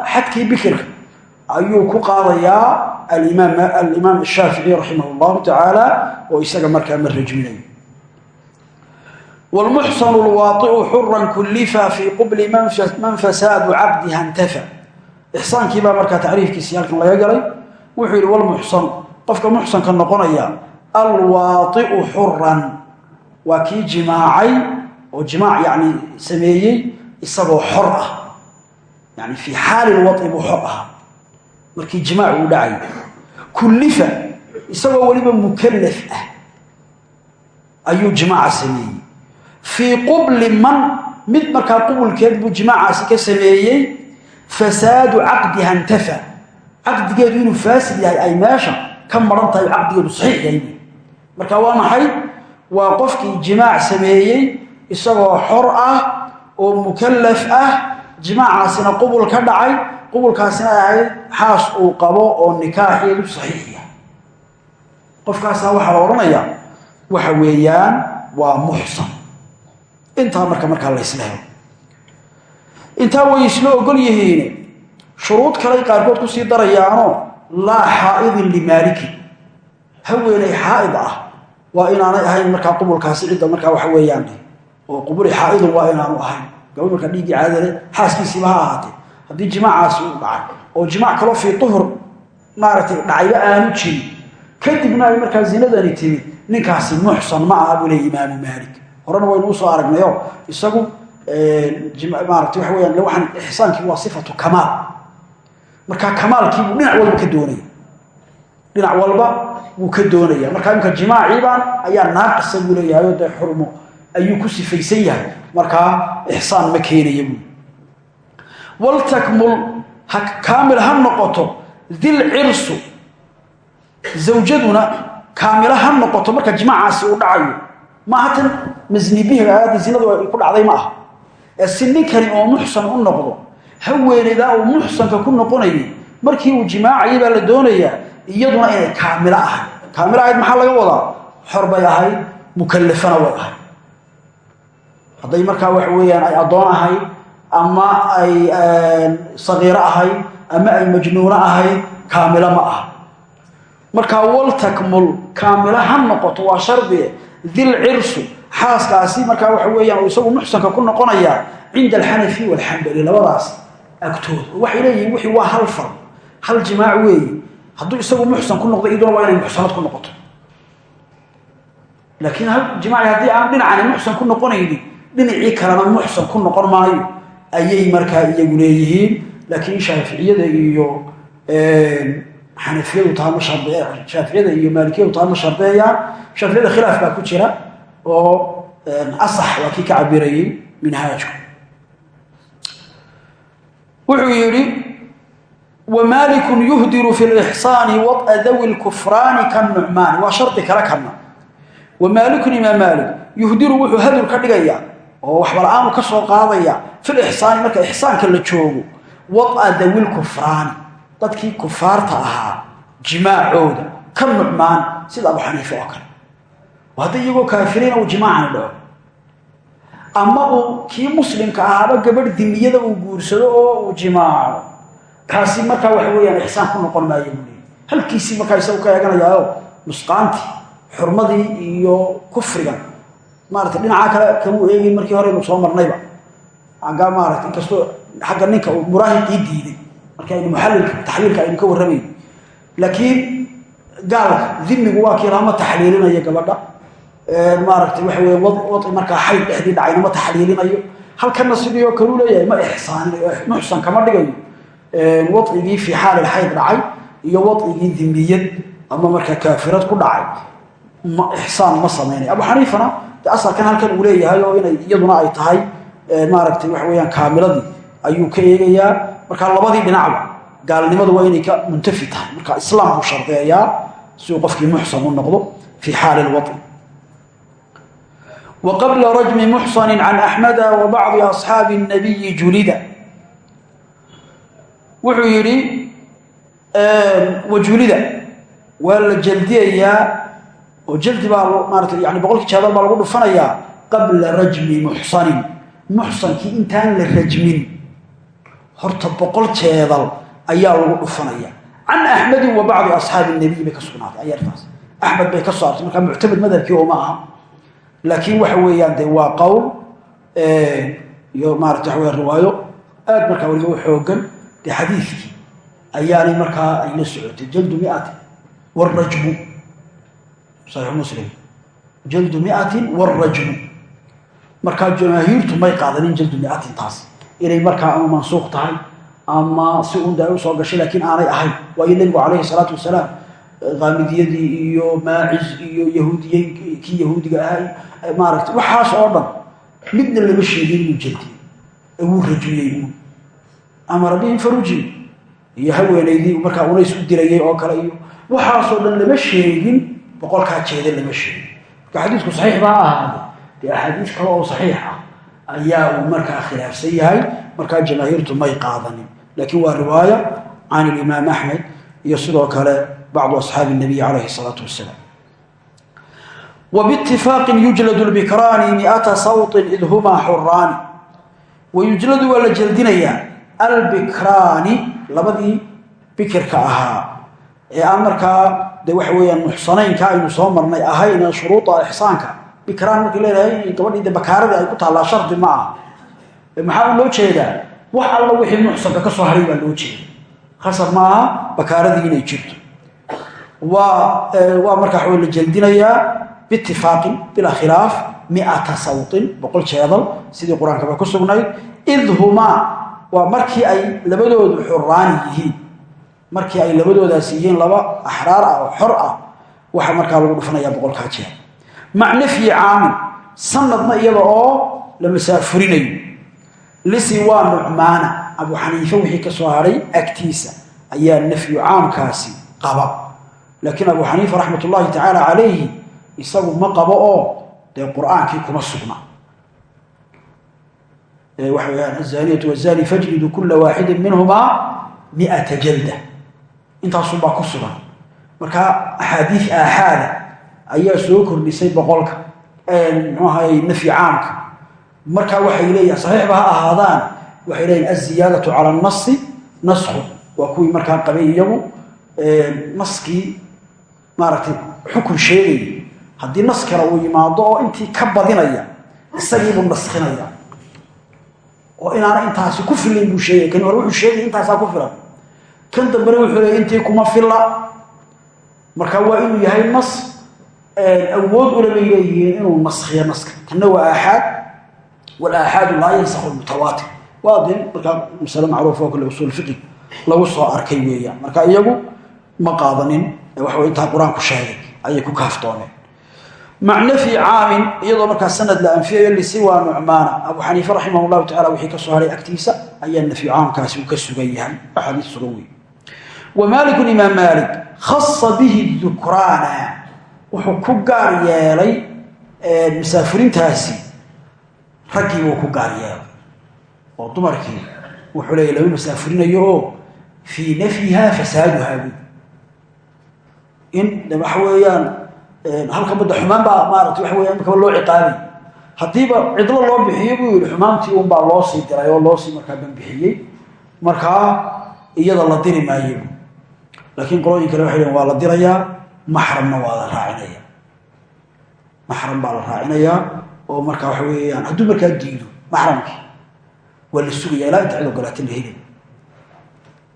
xadkii bikirka ayuu ku qaadayaa alimaam ashaafici raximah llahu tacaala oo isaga markaa ma rajminayo wlmuxsanu lwaaicu xuran kullifa fii qubli man fasaadu cabdiha ntafa ixsaankii baa markaa tacriifkiisii halkan laga galay. Wuxuu yidhi walmuxsanu qofka muxsanka noqonaya alwaaicu xuran waa kii jimaacay oo jimaac yani sameeyey isagoo xor ah. Yani fii xaali lwai buu xor ahaa. Markii jimaac uu dhacay kullifa isagoo weliba mukallaf ah ayuu jimaaca sameeyey. Fii qubli man mid markaa qubulkeed buu jimaacaasi ka sameeyey fasaadu caqdiha intafa caqdigeedu inuu faasid yahay ay meesha ka maran caqdigeedu saxiix yahay marka waa maxay? Waa qofkii jimaac sameeyey isagoo xor ah oo mukallaf ah. Jimaacaasina qubul ka dhacay. Qubulkaasina ay ahayd xaas uu qabo oo nikaaxeedu saxiix yahay. Qofkaasna waxaa la odhanayaa waxa weeyaan waa muxsan intaa marka markaa la ysla helo. Intaa way isla ogol yihiin. Shuruud kaley qaarkood ku sii darayaanoo laa xaa'idin limaalikin haweeney xaa'id ah waa inaanay ahayn markaa qubulkaasi cidda markaa waxa weeyaan. Oo qubuli xaa'idun waa inaanu ahayn. Gabadh markaa dhiiggii caadale xaaskiisiiba ha ahaatee. Haddii jimaacaasi uu dhacay oo jimaac kaloo fii tuhur maaragtay dhacayba aanu jirin kadibna ay markaa zinadani timid ninkaasi muxsan ma aha buu leey imaamu maalik. Horena waynu u soo aragnayo isagu maarata waxa weyaan waxaan ixsaankii waa sifatu kamaal. Markaa kamaalkiibuu dhinac walba ka doonaya dhinac walba wuu ka doonaya. Markaa imka jimaaciibaan ayaa naaqisa buu leeyahay oo dee xurmo ayuu ku sifaysan yahay. Markaa ixsaan ma keenaya buu. Waltakmul ha kaamil ha noqoto dil cirsu. Zawjaduna kaamila ha noqoto marka jimaacaasi uu dhacayo. Maaha tan masnibihiga aayadda zinadu ay ku dhacday ma aha. Ee ninkani oo muxsan u noqdo haweenaydaa uu muxsanka ku noqonayay. Markii uu jimaacayay baa la doonayaa iyaduna inay kaamilo ahayd. Kaamilo ahayd maxaa laga wadaa? Xor bay ahayd mukallafana way ahayd. Hadday markaa waxa weeyaan ay addoon ahayd ama ay sagiiro ahayd ama ay majnuuno ahayd kaamilo ma aha. Markaa waltakmul kaamilo ha noqoto waa shardige dil cirsu xaaskaasi markaa waxa weeyaan uu isagu muxsanka ku noqonayaa cinda alxanafi walxambali labadaas agtooda waxay leeyihiin wixii waa hal far hal jimaac weeye hadduu isagu muxsan ku noqdo iduna waa inay muxsanad ku noqoto. Laakiin hal jimaaci haddii aan dhinacani muxsan ku noqonaynin dhinacii kalena muxsan ku noqon maayo ayay markaa iyagu leeyihiin. Laakiin shaaficiyada iyo xanafiyadu taa ma shardee shaaficiyada iyo maalikiyadu taa ma shardeeyaan khilaaf baa ku jira oo asax waa kii ka cabirayey minhaajku. Wuxuu yidhi wmaaliku yuhdiru fi lixsaani wada dawi lkufraani kanucmaani waa shardi kale kana wamaalikun imaam maalik yuhdiru wuxuu hadur ka dhigayaa oo waxbala-aanu ka soo qaadaya filixsaani marka ixsaanka la joogo. Wada dawi lkufraani dadkii kufaarta ahaa jimaacooda ka nucmaan sida abu xaniife oo kale. Hadda iyagoo kaafiriina uu jimaacani dhaco. Ama kii muslimka ahaaba gabadh dimiyada uu guursado oo jimaaco kaasi markaa waxa weyaan ixsaan ku noqon maayo buu leey halkiisii markaa ka eeganayaayo nusqaantii xurmadii iyo kufrigan. Maarata dhinaca kale kamuu eegin markii horeynu soo marnayba aggaa maarata inkastoo xagga ninka uu muraahiqii diiday. Markii aynu muxallilka taxliilka aynu ka warramayn. Laakiin gaalka dimigu waa kii lama taxliilinayo gabadha. Maaragtay waxa weye wadi markaa xayd dhexdii dhacayna ma taxliilinayo. Halkana sidii oo kaleu leeyahay ma ixsaaninayo. Muxsan kama dhigayo wadcigii fii xaalil xayd dhacay iyo wadcigii dimiyad ama markaa kaafirad ku dhacay. Ixsaan ma samaynay abu xaniifana de asalkan halkan uu leeyahay oo inay iyaduna ay tahay maaragtay waxa weyaan kaamiladii ayuu ka eegayaa. Markaa labadii dhinacba gaalnimadu waa inay ka muntafi tahay. Marka islaam shardeeyaa si uu qofkii muxsan noqdo fii xaali lwadci wa qabla rajmi muxsanin can axmeda wa bacdi asxaabi nabiyi julida wuxuu yidhi wajulida waa la jaldiyayaa oo jaldi baa maarata yani boqolkii jeedal baa lagu dhufanayaa qabla rajmi muxsanin muxsankii intaan la rajmin. Horta boqol jeedal ayaa lagu dhufanaya. Can axmedin wa bacdi asxaabi nabiy bay ka sugnaatay ayartaas axmed bay ka soo artay markaa madhabkii oo ma aha. Laakiin waxa weeyaan de waa qowl iyo maarata weya riwaayo aad markaa weliba u xoogan de xadiidkii ayaanay markaa ay la socotay jaldu miati wrajmu saxiix muslim jaldu miatin wrajmu markaa jamaahiirtu may qaadanin jaldu miatin taas inay markaa ama mansuuq tahay ama si un da u soo gashay laakiin aanay ahayn waayo nebigu calayhi salaatu wasalaam qaamidiyadii iyo maacis iyo yahuudiye kii yahuudiga ahaa maaragtay waxaas oo dhan midna lama sheegin inuu jeldi ee wuu rajmiyey amara bihim faruji iyo haweenaydii markaa unays u dilayay oo kale iyo waxaasoo dhan lama sheegin boqolkaa jeeda lama sheegin. Marka xadiisku saxiix baa ahaade dee axaadiis kale oo saxiix ah ayaa uu markaa khilaafsan yahay. Markaa jamaahiirtu may qaadanin. Laakiin waa riwaaya can ilimaam axmed iyo sidoo kale bacdu asxaabi nabiy calayhi salaatu wasalaam wbitifaaqin yujladu lbikraani miata sawtin id humaa xuraani wayujladu waa la albikraani labadii bikirka ahaa. Ee aan markaa de waxa weeyaan muxsanaynka aynu soo marnay ahayna shuruuda ixsaanka. Bikraan markii leedahay gabadhii de bakaaradii ay ku taallaa shardi ma aha. Maxaa loo jeedaa? Wax alla wixii muxsanka ka soo haray baa loo jeeda khasab ma aha bakaaradii inay jirto. Waa markaa waa la jeldinayaa biitifaaqin bilaa khilaaf miata sawtin boqol jeedal sidii qur'aankaba ku sugnayd id waa markii ay labadoodu xuraani yihiin. Markii ay labadoodaas yihiin laba axraar ah oo xor ah waxaa markaa lagu dhufanayaa boqolkaa jeer. Mac nafyi caamin sanadna iyada oo la masaafurinayo. Lisiwaa nucmaana abu xaniife wixii ka soo hadhay agtiisa ayaa nafyu caamkaasi qaba. Laakiin abu xaniifa raxmat ullaahi tacaala calayhi isagu ma qabo oo dee qur'aankii kuma sugna waxa weyaan azaniyatu wazani fajlidu kula waaxidin minhumaa miata jalda. Intaasunbaa ku sugan. Marka axaadiis aaxaada ayaa soo kordhisay boqolka mxuu ahay nafyi caamka. Marka waxay leeyihiin saxiixba ha ahaadaan waxay leeyihiin aziyaadatu cala nasi nasku waa kuwii markaa qabay iyagu naskii maaragtay xukun sheegay. Haddii nas kale uu yimaado oo intii ka badinaya isagiibuu naskhinaya oo inaana intaasi ku filayn buu sheegay. Kan hore sheegay intaasaa ku filan. Kan dambena wuxuu leeyay intii kuma filla. Marka waa inuu yahay nas awood ula bay leeyihiin inuu naskhiyo naska kanna waa aaxaad. Walaaxaadu laa yansakhu lmutawaatir waa dee markaa masale oo kale usuul fiqi lagu soo arkay weeyaan. Marka iyagu ma qaadanin waxa intaa qur'aanku sheegay ayay ku kaaftoomeen mac nafyi caamin iyadoo markaa sanad la anfiyayo lisiwa nucmaana. Abu xaniife raximah llahu tacala wixii ka soo haray agtiisa ayaa nafyu caamkaasi uu ka sugan yahay. Axaadiis sugan wey wa maalikun imaam maalik khasa bihi dukraana wuxuu ku gaar yeelay masaafurintaasi raggii buu ku gaar yeelay. Oo dumarkii. Wuxuu leeya lama masaafurinayo oo fii halka badda xumaan baa maarata waxa weya imikaba loo ciqaabay. Haddiiba cidlo loo bixiyo buu yihi xumaantii un baa loo sii diray oo loosii markaa banbixiyey markaa iyada la diri maayo. Laakiin qolooyin kale waxay lehin waa la dirayaa maxramna waa la raacinaya maxram baa la raacinayaa oo markaa waxa weeyaan hadduu markaa diido maxramkii waa la sugaya ilaa inta cid ogolaata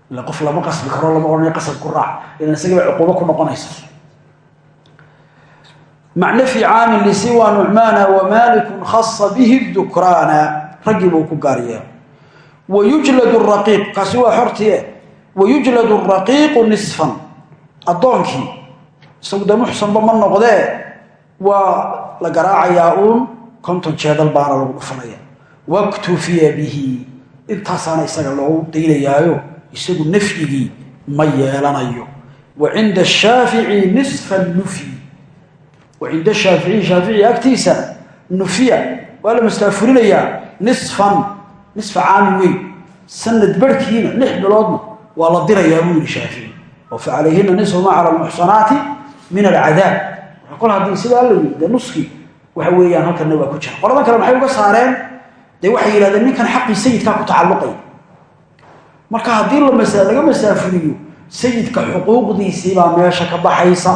la qof lama qasbi karo lama odhanay qasab ku raac. Ilan isagaba cuquubo ku noqonaysa mac nafyi caamin lisiwa nucmaana wamalikun khasa bihi dukraana. Raggii buu ku gaar yeelo wayujladu raqiiq kaasi waa xortie wayujladu raqiiqu nisfan. Addoonkii isagu dee muxsanba ma noqdee? Waa la garaacayaa uun konton jeedal baana lagu dhufanaya waktufiya bihi. Intaasaana isaga loogu daynayaayo isagu nafyigii ma yeelanayo. Wa cinda shaafici nisfa nufyi wa cinda shaaficiyi shaafici agtiisa nufiya waa la mastaafurinayaa nisfan nisfa caamin weyn sanad barhkiina lix biloodna waa la dirayaa buu yihi shaafici oo fa calayhina nisfu ma cala almuxsanaati min alcadaab kol haddii sidaa la yii dee nuskii waxa weeyaan halkanna waa ku jira qoladan kale maxay uga saareen dee waxay yidhahdeen ninkan xaqii sayidkaa ku tacalluqay marka haddii laga masaafuriyo sayidka xuquuqdiisii baa meesha ka baxaysa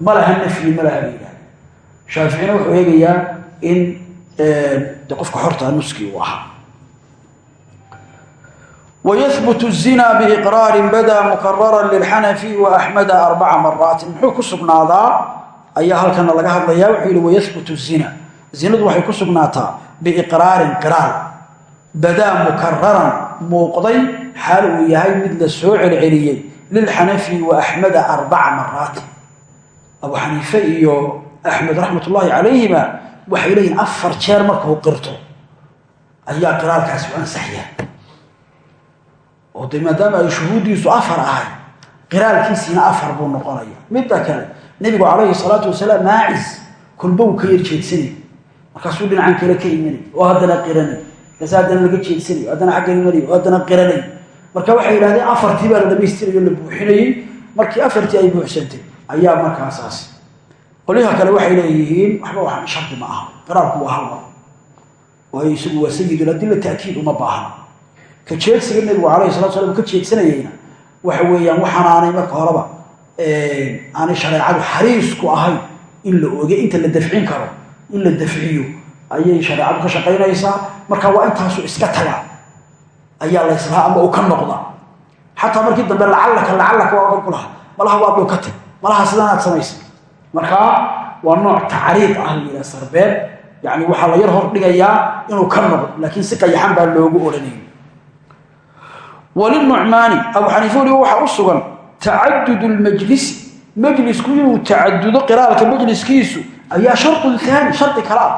ma laha nafyi ma laha bayidhahda shaaficina wuxuu eegayaa in de qofka xortaa nuskii uu ahaa. Wayahbutu الzina biiqraarin bada mukarara lilxanafi waaxmada arbaca maraatin muxuu ku sugnaadaa? Ayaa halkana laga hadlayaa. Wuxuu yihi wayahbutu zina. Zinadu waxay ku sugnaataa biiqraarin qiraar badaa mukararan muuqday xaal uu yahay mid la soo celceliyey lilxanafi wa axmeda arbaca maraatin abu xaniife iyo axmed raxmat ullaahi calayhima waxay leeyihiin afar jeer markuu qirto ayaa qiraalkaasi u ansaxya oo de maadaama ay shuhuuddiisu afar ahay qiraalkiisiina afar buu noqonaya midda kale nebigu calayhi salaatu wasalaam maacis kolba uu ka yar jeedsanay markaasuu dhinacan kale ka imanay oo haddana qiranay markaas haddana laga jeedsanay o haddana xagga imanay oo haddana qiranay marka waxay yidhahdeen afartii baa la dhamaystirayo la buuxinayey markii afartii ay buuxsantay ayaa markaasaas qolyaha kale waxay leeyihiin waxba waxaan shardi ma aha qiraalku waa hal mar. Waayo isagu waa sayidul ta'kiid uma baahna. Ka jeedsiga nebigu calayhi salatu slam ka jeedsanayeyna waxa weeyaan waxaanaanay marka horeba aanay shareecadu xariisku ahayn in la oge inta la dafcin karo in la dafciyo ayay shareecadu ka shaqaynaysaa. Marka waa intaasu iska taga ayaa layslahaa ama uu ka noqda xataa markii dambe lacallaka lacallaka waa ogan ku lahaa malaha waa dhukatay malaha sidanaad samaysa markaa waa nooc tacriid ah layidhaha sarbeeb. Yani waxaa la yar hor dhigayaa inuu ka noqdo laakiin si qayaxan baa loogu odhanayay walinucmaani abu xaniifa weliba waxaa u sugan tacadud lmajlisi majlisku inuu qiraalka majliskiisu ayaa sharun aani shardi kale ah.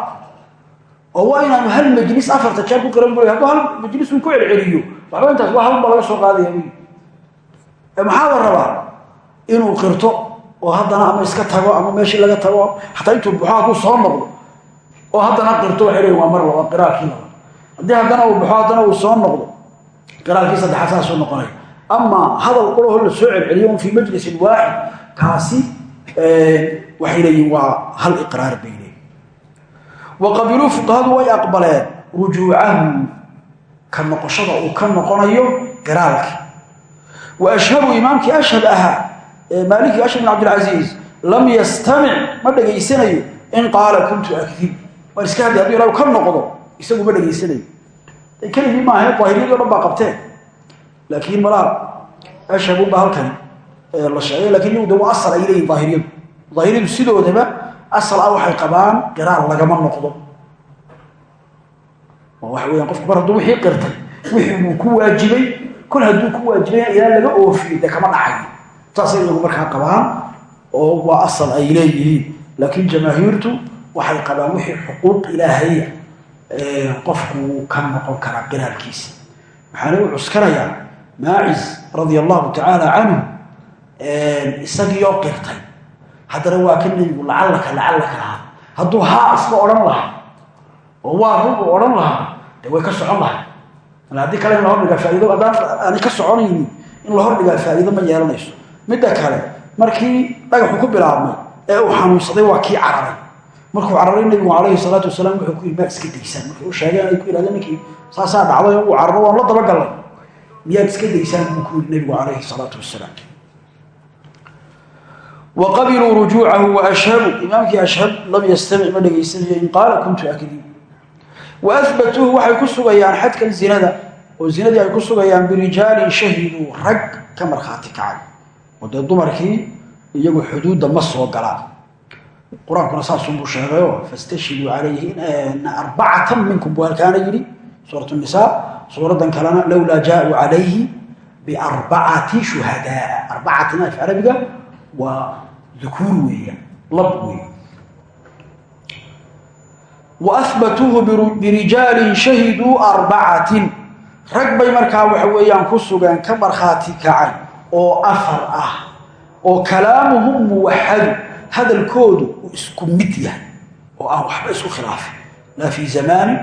Oo waa inaanu hal majlis afarta jeer ku qiran bul hadduu hal majlis uu ku celceliyo waxba intaas waa halba laga soo qaadaya maxaa la inuu qirto oo haddana ama iska tago ama meeshii laga tago xataa intuu buxo hadduu soo noqdo oo haddana qirto waxay leeyiin waa mar laba qiraalkii haddii haddana uu buxo uu soo noqdo qiraalkii saddexaad saasuu noqonaya ama hadal quraho la soo celceliyo un fii majlisin waaxid kaasi waxay leeyihiin waa hal iqraar bay leeyihiin wa qabiluu fuqahadu way aqbaleen rujuucahu ka noqoshada uu ka noqonayo qiraalkii wa ashhabu imaamkii ashhab ahaa maalikii ashhab bin cabdilcasiis lam yastamic ma dhegaysanayo in qaala kuntu akdib waan iska hadlay haduu ilaahu ka noqdo isagu ma dhegaysanayo keligii maaha daahiriyadii o dhan baa qabteen. Laakiin malaa ashabunbaa halkan la sheegay laakiin iyagu de waa asal ay leeyihiin daahiriyadu daahiriyadu sidoodaba asal ah waxay qabaan qiraal lagama noqdo. Waxa weyaan qofku mar hadduu wixii qirtay wixii uu ku waajibay kol hadduu ku waajibay saasay iyagu markaa qabaan oo waa asal ay leeyihiin. Laakiin jamaahiirtu waxay qabaan wixii xuquuq ilaahaya qofku ka noqon karaa qiraalkiisa waxaana u cuskanayaa maacis radia allahu tacaala canhu isagiioo qirtay. Haddana waa ka nebigu lacallaka lacallaka lahaa. Hadduu haa iska odhan lahaa oo waa rubu odhan lahaa dee way ka socon lahay haddii kale in la hordhigaa faaido haddaan aanay ka soconaynin in la hordhigaa faa'iido ma yeelanayso midda kale markii dhagaxu ku bilaabmay ee uu xanuunsaday waa kii cararay. Markuu cararay nabigu calayhi salaatu wasalaam wuxuu ku yidhi maad iska daysaan markay u sheegeen ay ku yidhahdeen ninkii saasaa dhacday oo uu cararo waan la dabagallay miyaad iska daysaan buu ku yidhi nabigu calayhi salaatu wasalaam. Wa qabiluu rujuucahu wa ashhabu. Imaamkii ashhab lam yastamic ma dhegaysanayo in qaala kuntu akdib wa ahbatuuhu waxay ku sugayaan xadkan zinada oo zinadii ay ku sugayaan birijaalin shahiduu rag ka markhaati kacay oo dee dumarkii iyagu xuduudda ma soo galaan. Qur'aankuna saasunbuu sheegayo fastashhiduu calayhi arbacatan minkum buu halkaana yidhi suurat nisaa suuraddan kalena lowlaa jaauu calayhi biarbacati shuhadaa. Arbacatin af carabiga waa dukuur weeyaan lab weey wa ahbatuuhu birijaalin shahiduu arbacatin rag bay markaa waxa weeyaan ku sugeen ka markhaati kacay oo afar ah oo kalaamuhum muwaxadu hadalkoodu uu isku mid yahay oo aan waxba isku khilaafin. Laa fii zamaanin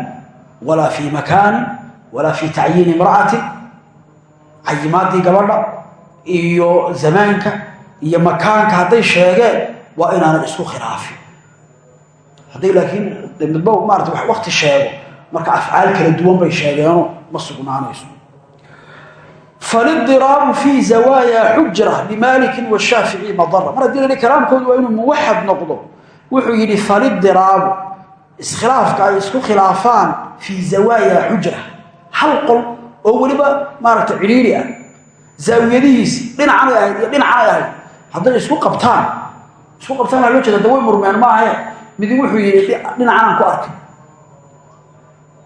walaa fii makaanin walaa fii tacyiini imra'atin cayimaadii gabadha iyo zamaanka iyo makaanka hadday sheegeen waa inaanay isku khilaafin. Hadday laakiin midba maarata wakti sheego marka afcaal kala duwan bay sheegeenoo ma sugnaanayso falidiraabu fii zawaaya xujra limaalikin washaafici madara mar haddii la kalaamkoodu waa inuu muwaxad noqdo wuxuu yidhi falidiraabu iskhilaafka ay isku khilaafaan fii zawaaya xujra hal qol oo weliba maaragta cidhiiri ah zaawiyadihiisi dhinacanay ahayd iyo dhinacanay ahayd hadday isku qabtaan isku qabtaan waa loo jeeda da way murmeen maahe midi wuxuu yidhi dhinacanaan ku arkay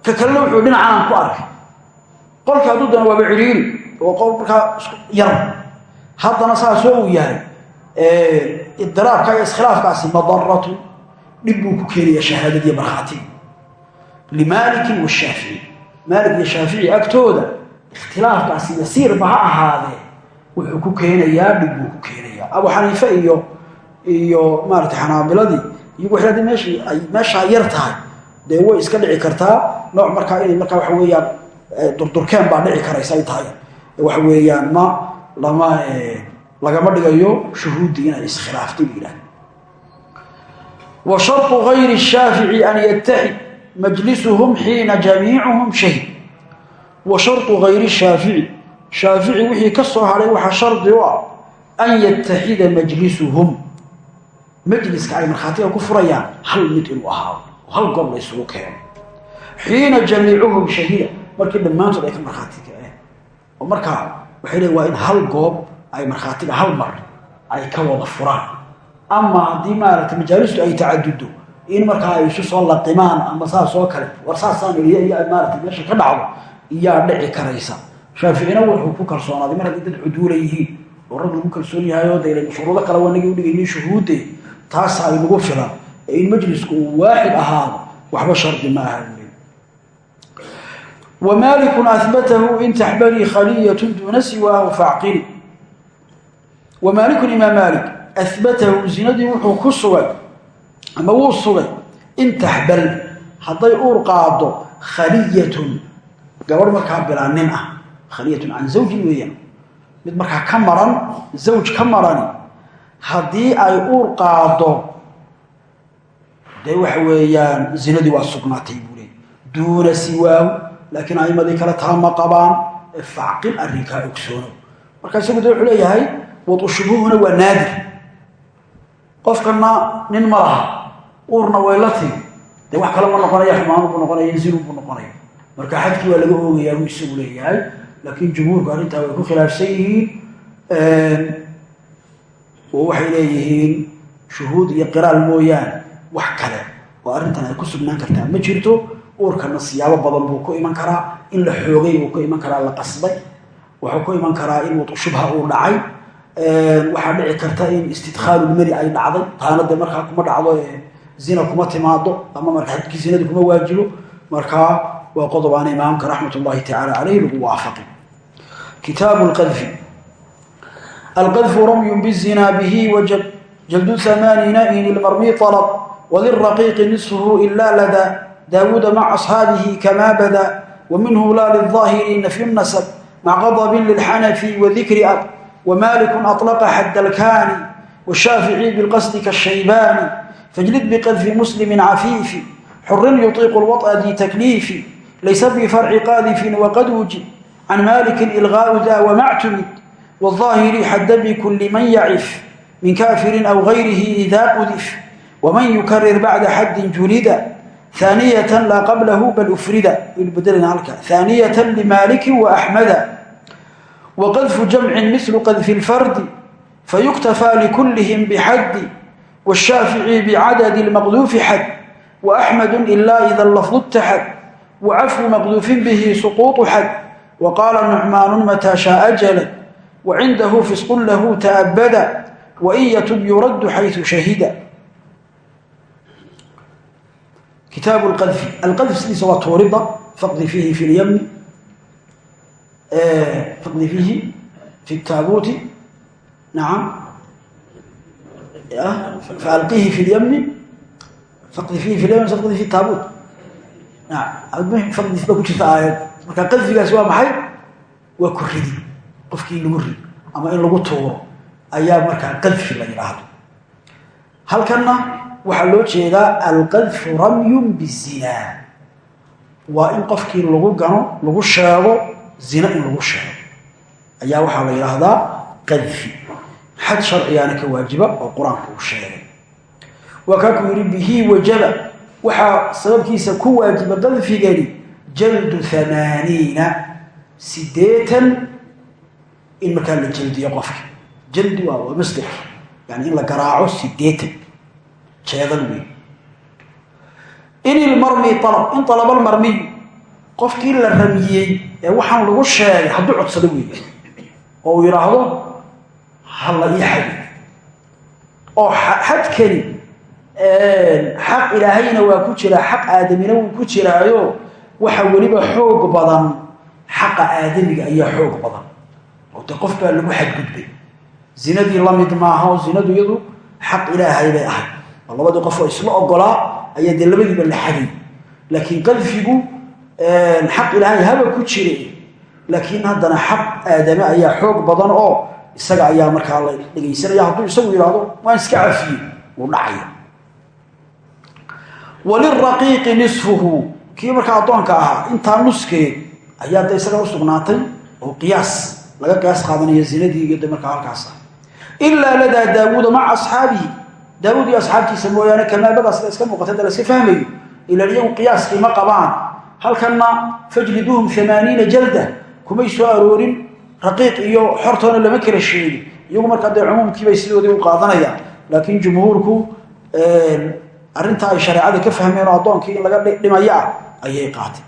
ka kalena wuxuu dhinacanaan ku arkay qolka hadduu dana markaa yar. Haddana saasoo uu yahay idiraabka iyo iskhilaafkaasi madaratun dhib buu ku keenaya shahaadadiiyo markhaatiga limaalikin washaafici maalik iyo shaafici agtooda ikhtilaafkaasi yasiirba ha ahaadee wuxuu ku keenayaa dhib ku keenayaa. Abu xaniife iyo iyo maarata xanaabiladii iyagu meeshaa yar tahay dee way iska dhici kartaa. Nooc markaa inay markaa waxa weeyaan durdurkeen baa dhici karaysa ay tahay waxa weeyaan ma lama lagama dhigayo shuhuuddii inay iskhilaaftay bu yidhahda wa sharطu gayri الshaafici an yataxid majlisuhum xiina jamiicuhum shahid wa sharطu gayri shaafici shaafici wixii ka soo hadhay waxaa shardi u ah an yataxida majlisuhum majliska ay markhaatiga ku furayaan hal mid inuu ahaado hal goob la isugu keeno xiina jamiicuhum shahida markii dhammaantood ay ka markhaati kaceen oo markaa waxay leeyn waa in hal goob ay markhaatiga hal mar ay ka wada furaan. Ama haddii maaragtay majaalistu ay tacadudo in markaa ay isu soo laqimaan ama saas oo kale war saasaan iyo maarata meesha ka dhacdo iyaa dhici karaysa. Shaaficina wuxuu ku kalsoonaaday mar haddii dad cuduula yihiin oo rag lagu kalsoon yahay oo dayla shuruudo kale wanagii udhigayni shuhuudde taasa ay nagu filan. Ee in majlisku uu waaxid ahaado waxba shardi ma aha maalikun ahbatahu in taxbalii khaliyatun duuna siwaahu faacqili wa maalikun imaam maalik ahbatahu zinadii wuxuu ku sugay ama wuu sugay in taxbal hadday uur qaado khaliyatun gabadh markaa bilaa nin ah khaliyatun can zawjin weeyaan mid markaa ka maran zawj ka marani haddii ay uur qaado dee waxa weeyaan zinadii waa sugnaatay buu leey duuna siwaahu laakiin aimadii kale taa ma qabaan facqil arrinkaa ogsoono marka isagu de wuxuu leeyahay wadu shubuuhuna waa naadir. Qofkana nin ma laha uurna way dee wax kale ma noqonaya xumaanu buu noqonaya zinu buu noqonaya. Marka xadkii waa laga oogayaa buu isagu leeyahay laakiin jumhuurku arrintaa way ku khilaafsan yihiin oo waxay leeyihiin shuhuud iyo qiraal mooyaane wax kale oo arrintan ay ku sugnaan kartaa. Ma jirto uurkana siyaabo badan buu ku iman karaa in la xoogay buu ku iman karaa la qasbay. Wuxuu ku iman karaa in shubha uu dhacay. Waxaa dhici karta in istidkhaalulmeri ay dhacday. Taana de markaa kuma dhacdo zina kuma timaado ama marka xadkii zinadii kuma waajibo. Markaa waa qodob imaamka raxmat ullahi tacaala caleyh lagu waafaqin kitaabu lqadfi alqadfu ramyun bizina bihi wjaldu amaaniina in ilmarmi alab nisfuhu ila lada daawuuda maca asxaabihi kama bada waminhu la liلظaahiri nafyu nasb maca qadbin lilxanafi wadikri ab wmaliku aطlqa xad alkani washaafici bilqasdi kaashaybaani fajlid biqadfi muslimi cafiifi xurin yuطiqu lwaطأ di takliifi laysa bifarci qaadifin waqad wujib can maliki ilgaau da wamactumid wالظaahiri xadda bikuli man yacif min kafirin aw gayrihi ida qudif wman yukarir bacda xaddin julida aaniyatan laa qablahu bal ufrida bedlna halka. Aaniyatan limaaliki waaxmada waqadfu jamcin milu qadfi lfardi fayuktafaa likulihim bixaddi washaafici bicadadi lmaqduufi xad waaxmadu ilaa ida lafdu taxad wacafwu maqduufin bihi suquuطu xad waqaala nucmaanu mataa shaa ajala wacindahu fisqun lahu taabada wain yatub yuraddu xayثu shahida. Kitaabu lqadfi alqadf sidiisa waa tuurida faqdi fiihi fi lyamni faqdi fiihi fi taabuuti nacam faalqihi fi lyamni faqdi fiihi fi lyamni faqdi fi taabuut naam faqdi ba ku jirta aayad marka qadfigaasi waa maxay waa ku ridi qofkii lagu rid ama in lagu tuuro ayaa markaa qadfi la yidhaahdo halkanna waxaa loo jeedaa alqadfu ramyun bizinaa waa in qofkii lagu gano lagu sheego zina in lagu sheego. Ayaa waxaa la yidhaahdaa qadfi xad sharcigaana ka waajiba oo qur'aanku uu sheegay. Waa kaakuu yidhi bihi wajaba. Waxaa sababkiisa ku waajiba qadfigani jaldu amaaniina sideetan in markaa la jeldiyo qofka. Jaldi waa masderki yani in la garaaco jeedal wey in ilmarmi alab in alabalmarmiyu qofkii la ramiyey ee waxaan lagu sheegay hadduu codsado wey oo uu yidhaahdo ha la ii xadi oo xadkani xaq ilaahayna waa ku jiraa xaq aadamina wuu ku jiraayo waxa weliba xoog badan xaqa aadamiga ayaa xoog badan. De qof baa lagu xadgudbay. Zinadii la mid maaha oo zinadu iyadu xaq ilaahay bay ahay oo qof oo isla ogolaa ayaa dee labadiiba la xaday laakiin qadfigu xaq ilaahay haba ku jire laakiin haddana xaq aadame ayaa xoog badan oo isaga ayaa markaa la dhegaysanaya hadduu isagu yidhaahdo waan iska cafiyey wuu dhacaya. Waliraqiiqi nisfuhu. Kii markaa addoonka ahaa intaa nuskeed ayaa de isaga usugnaatay oo qiyaas laga qiyaas qaadanaya zinadii iyo de markaa halkaas ah. Ilaa ladaa daawuuda maca asxaabihi daawuud iyo asxaabtiisa mooyaane kamaabadaas la iska muuqatay da la iska fahmayo ilan iyagu qiyaaskii ma qabaan. Halkanna fajliduuhum amaaniina jalda kumay soo aroorin raqiiq iyo xortoona lama kala sheegin. Iyagu markaa dee cumuumkiibay sidoodii u qaadanayaan. Laakiin jumhuurku arrintaa ay shareecada ka fahmeen oo addoonkii in laga dhimaya ah ayay qaatay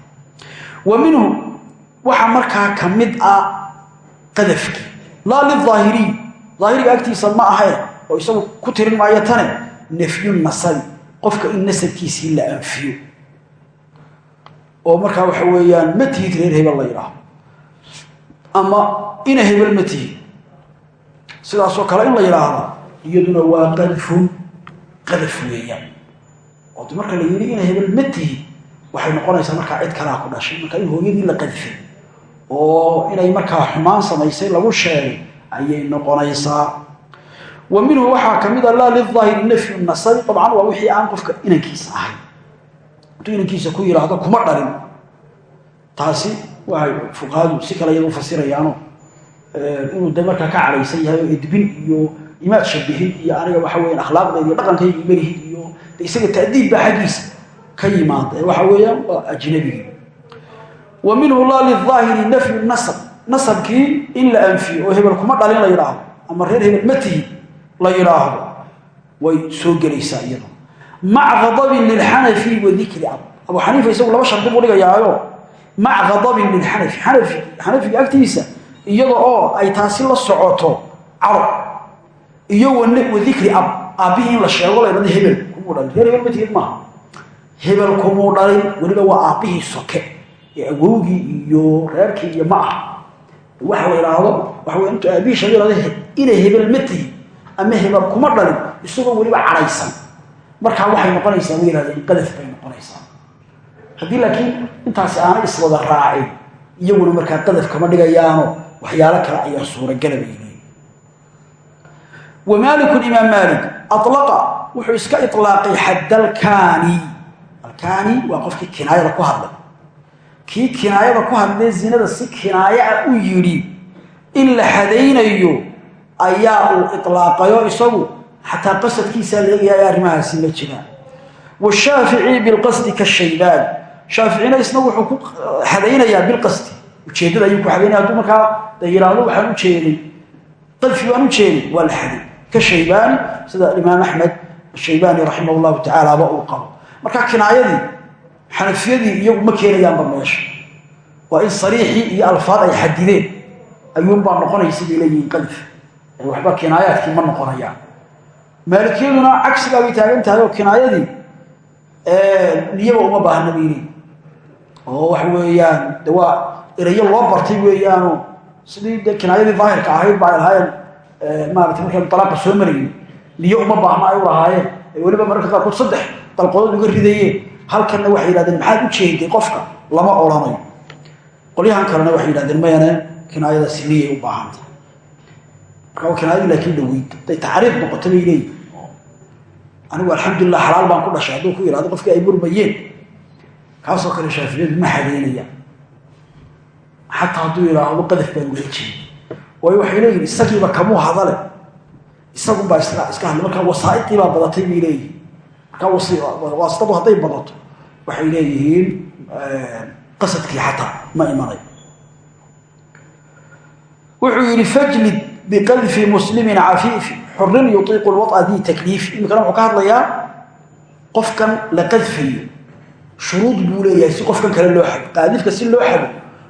wa minhu waxaa markaa ka mid ah laa liaahiriy aahiriga agtiisa ma ahayn oo isagu ku tirin maayo tane nafyu nasabi qofka in nasabkiisii la anfiyo. Oo markaa waxa weeyaan ma tihid reer hebel la yidhaaho ama ina hebel ma tihid. Sidaasoo kale in la yidhaahda iyaduna waa qadfun qadaf weeyaan. Oo marka la yidhi ina hebel ma tihid waxay noqonaysaa markaa cid kalaa ku dhashay. Marka in hooyadii la qadfay oo inay markaa xumaan samaysay lagu sheegay ayay noqonaysaa wa minhu waxaa ka mid a laa liaahiri nafyu nasabi dabcan waa wixii aan qofka inankiisa ahayn hadduu inankiisa ku yidhaahdo kuma dhalin taasi waxay fuqahadu si kale iyadu fasirayaano inuu de markaa ka cadhaysan yahay oo edbin iyo imaad shabihin iyo aniga waxa weyan akhlaaqdayda iyo dhaqankayga imalihid iyo isaga ta'diib baa xaggiisa ka yimaada. Waxa weeyaan waa ajnabigi wa minhu laa liaahiri in la anfiyo oo hebel kuma dhalin la yidhaahdo ama reer hebel la yidhaahdo way soo gelaysaa iyadu maca adabin lilxanafi wa dikri ab. Abu xaniifa isagu laba shardi buu dhigayaayo maca adabin lilxanafi xanafi xanafiga agtiisa iyada oo ay taasi la socoto caro iyo wa dikri ab. Aabbihii in la sheego la ydhahdo hebel kumuu dhalin. Reer hebel ma tihid maaha. Hebel kumuu dhalin weliba waa aabbihii soke ee awowgii iyo reerkii iyo ma ah waxa la idhaahdo waxa intuu aabbihii sheego ihahdo inay hebel ma tihi ama hebel kuma dhalin isagoo weliba cadhaysan markaa waxay noqonaysaa way yihahdeen qadaf bay noqonaysaa. Haddii laakiin intaasi aanay iswada raacin iyaguna markaa qadaf kama dhigayaano waxyaalo kale ayaa suuragala bay leeyiin imaam maalik alaqa wuxuu iska ilaaqay xadda alkaani waa qofkii kinaayada ku hadlay. Kii kinaayada ku hadlee zinada si kinaayo ah u yidhi in la xadaynayo ayaa uu ilaaqayo isagu. Xataa qasadkiisaa la eegaya arrimahaasi ma jiraan washaafici bilqasdi kashaybaan shaaficina isna wuxuu ku xadaynayaa bilqasdi. Ujeeddada ayuu ku xadaynaya hadduu markaa da yidhaahdo waxaan jeeday. Qadfi waan jeeday waa la ka shaybaani sida imaam axmed ashaybaani raximah llahu tacaalaaba uu qabo. Marka kinaayadii xanafiyadii iyagu ma keenayaanba meesha. Waa in sariixii iyo alfaad ay xadideen. Ayuunbaa noqonaysa bay leeyihiin qadf waxba kinaayaadkii ma noqonayaan maalikiyaduna cagsigaa bay taagan tahay oo kinaayadii niyaba uma baahna bayli oo waxa weeyaan de waa loo bartay weeyaano sidii de kinaayadii daahirka ahayd ba ay lahaayeen maarata markaynu dalaaqa soo marayay niyo uma baahna ay u lahaayeen. Ee weliba mararka qaarkood saddex dalqodood uga ridayeen halkanna waxay yidhahdeen maxaad u jeeday qofka? Lama odhanayo. Qolyahan kalena waxay yidhahdeen mayane kinaayadaasi niyay u baahanta kinaayadii laakiin dhaweyd haday taxriif noqoto bay leeyihiin anigu alxamdulilah xalaal baan ku dhashay hadduu ku yidhahdo qofkii ay murmayeen kaasoo kale shaaficiyadu ma xadeynayaan xataa hadduu yidhaahdo qadaf baan ugala jeeda waayo waxay leeyihiin isagiiba kamuu hadale. Isagunbaa is iska hadlay markaa wasaa'iqii baa badatay bay leeyihiin markaa waasitadu hadday badato waxay leeyihiin qasadkii xataa ma imanayo wuxuu yidhi fajlid biqadfi muslimin cafiifi xurin yuiiqu lwaطa dii takliif iminkana wuxuu ka hadlayaa qofkan la qadfayo shuruud buu leeyahay si qofkan kale loo xado qaadifka si loo xado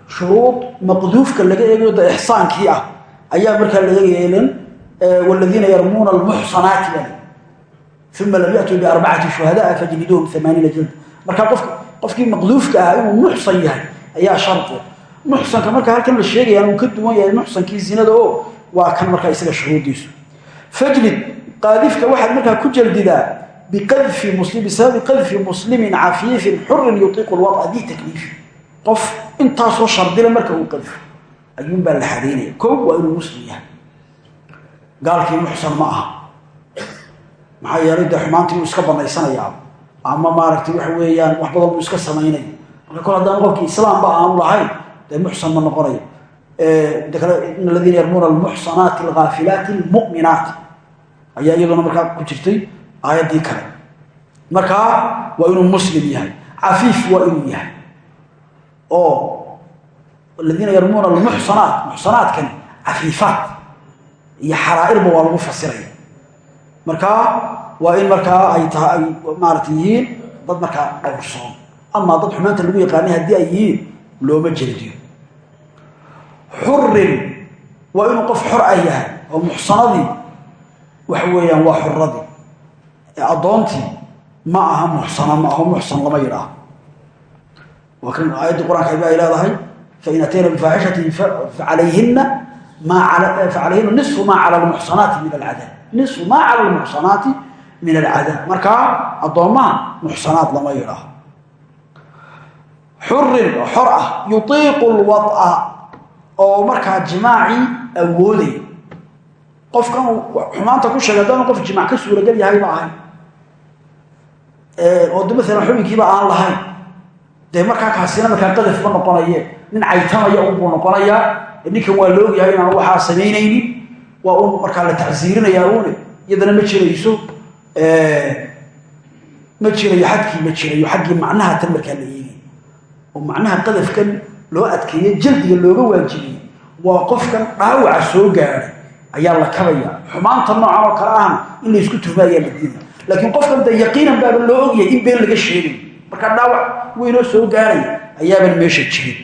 shuruud maqduufka laga eegayo da ixsaankii ah ayaa markaa laga yeelan waladiina yarmuuna almuxsanaati baa uma lam yatuu biarbacati shuhadaa fajliduuhum amaaniina jalda markaa qof qofkii maqduufka ah inuu muxsan yahay ayaa shardi muxsanka marka halkan la waa kan markaa isaga shuruudiisu fajlid qaadifka waxaad markaa ku jaldidaa biqadfi muslim bisababi qadfi muslimin cafiifin xurin yutiiqu lwada dii takliifi qof intaasoo shardila marka uu qadfo ayuunbaa la xadaynaya kow waa inuu muslim yahay. Gaalkii muxsan ma aha. Maxaa yeelay dee xumaantii uu iska banaysanayaa ama maaragtay waxa weeyaan wax badan buu iska samaynaya marka kol haddaan qofkii islaamba aanu lahayn dee muxsan ma noqonayo aladiina yarmuuna almuxsanaati alghaafilaati almu'minaati ayaa iyaduna markaa ku jirtay aayaddii kale. Markaa waa inuu muslim yahay cafiif waa inuu yahay. Oo aladiina yarmuuna almuxsanaat muxsanaadkani cafiifaat iyo xaraa'irba waa lagu fasiraya. Markaa waa in markaa ay tahay ay maarata yihiin dad markaa dhowrsoon amaa dad xumaanta lagu yaqaanay haddii ay yihiin looma jeldiyo xurin waa inuu qof xor ah yahay oo muxsanadii waxa weeyaan waa xuradii ee addoontii ma aha muxsana ma aho muxsan lama yidhaaho waa kan aayaddii qur'aanka ba ay leedahay fain atayna bifaaxishatin facalayhina maa facalayhina nisfu maa cala almuxsanaati min alcadaab nisfu maa cala almuxsanaati min alcadaab markaa addoommaha muxsanaad lama yidhaaho xurin xor ah yutiiqu lwada oo markaa jimaacii awoodaya qofkan xumaanta ku sheegay haddana qof jimaac ka suuragal yahay ma ahayn oo de maalan xubinkiiba aan lahayn. Dee markaa kaasina markaa qadaf ma noqonaye. Nin caytamaya unbuu noqonayaa. Ninkan waa la ogyahay inaan waxaa samaynaynin. Waa un markaa la tacsiirinayaa une iyadana ma jirayso. Ma jirayo xadkii ma jirayo xaggii macnaha tan markaa la eegay oo macnaha qadafkan loo adkeeye jaldiga looga waajibiyey. Waa qofkan dhaawaca soo gaadhay ayaa la kabaya. Xumaanta noocan oo kale ahna in la isku tuhma ayaa la diidaya laakiin qofkan de yaqiinan baaba loo ogyahay in been laga sheegay. Markaa dhaawac weynoo soo gaaraya ayaaban meesha jirin.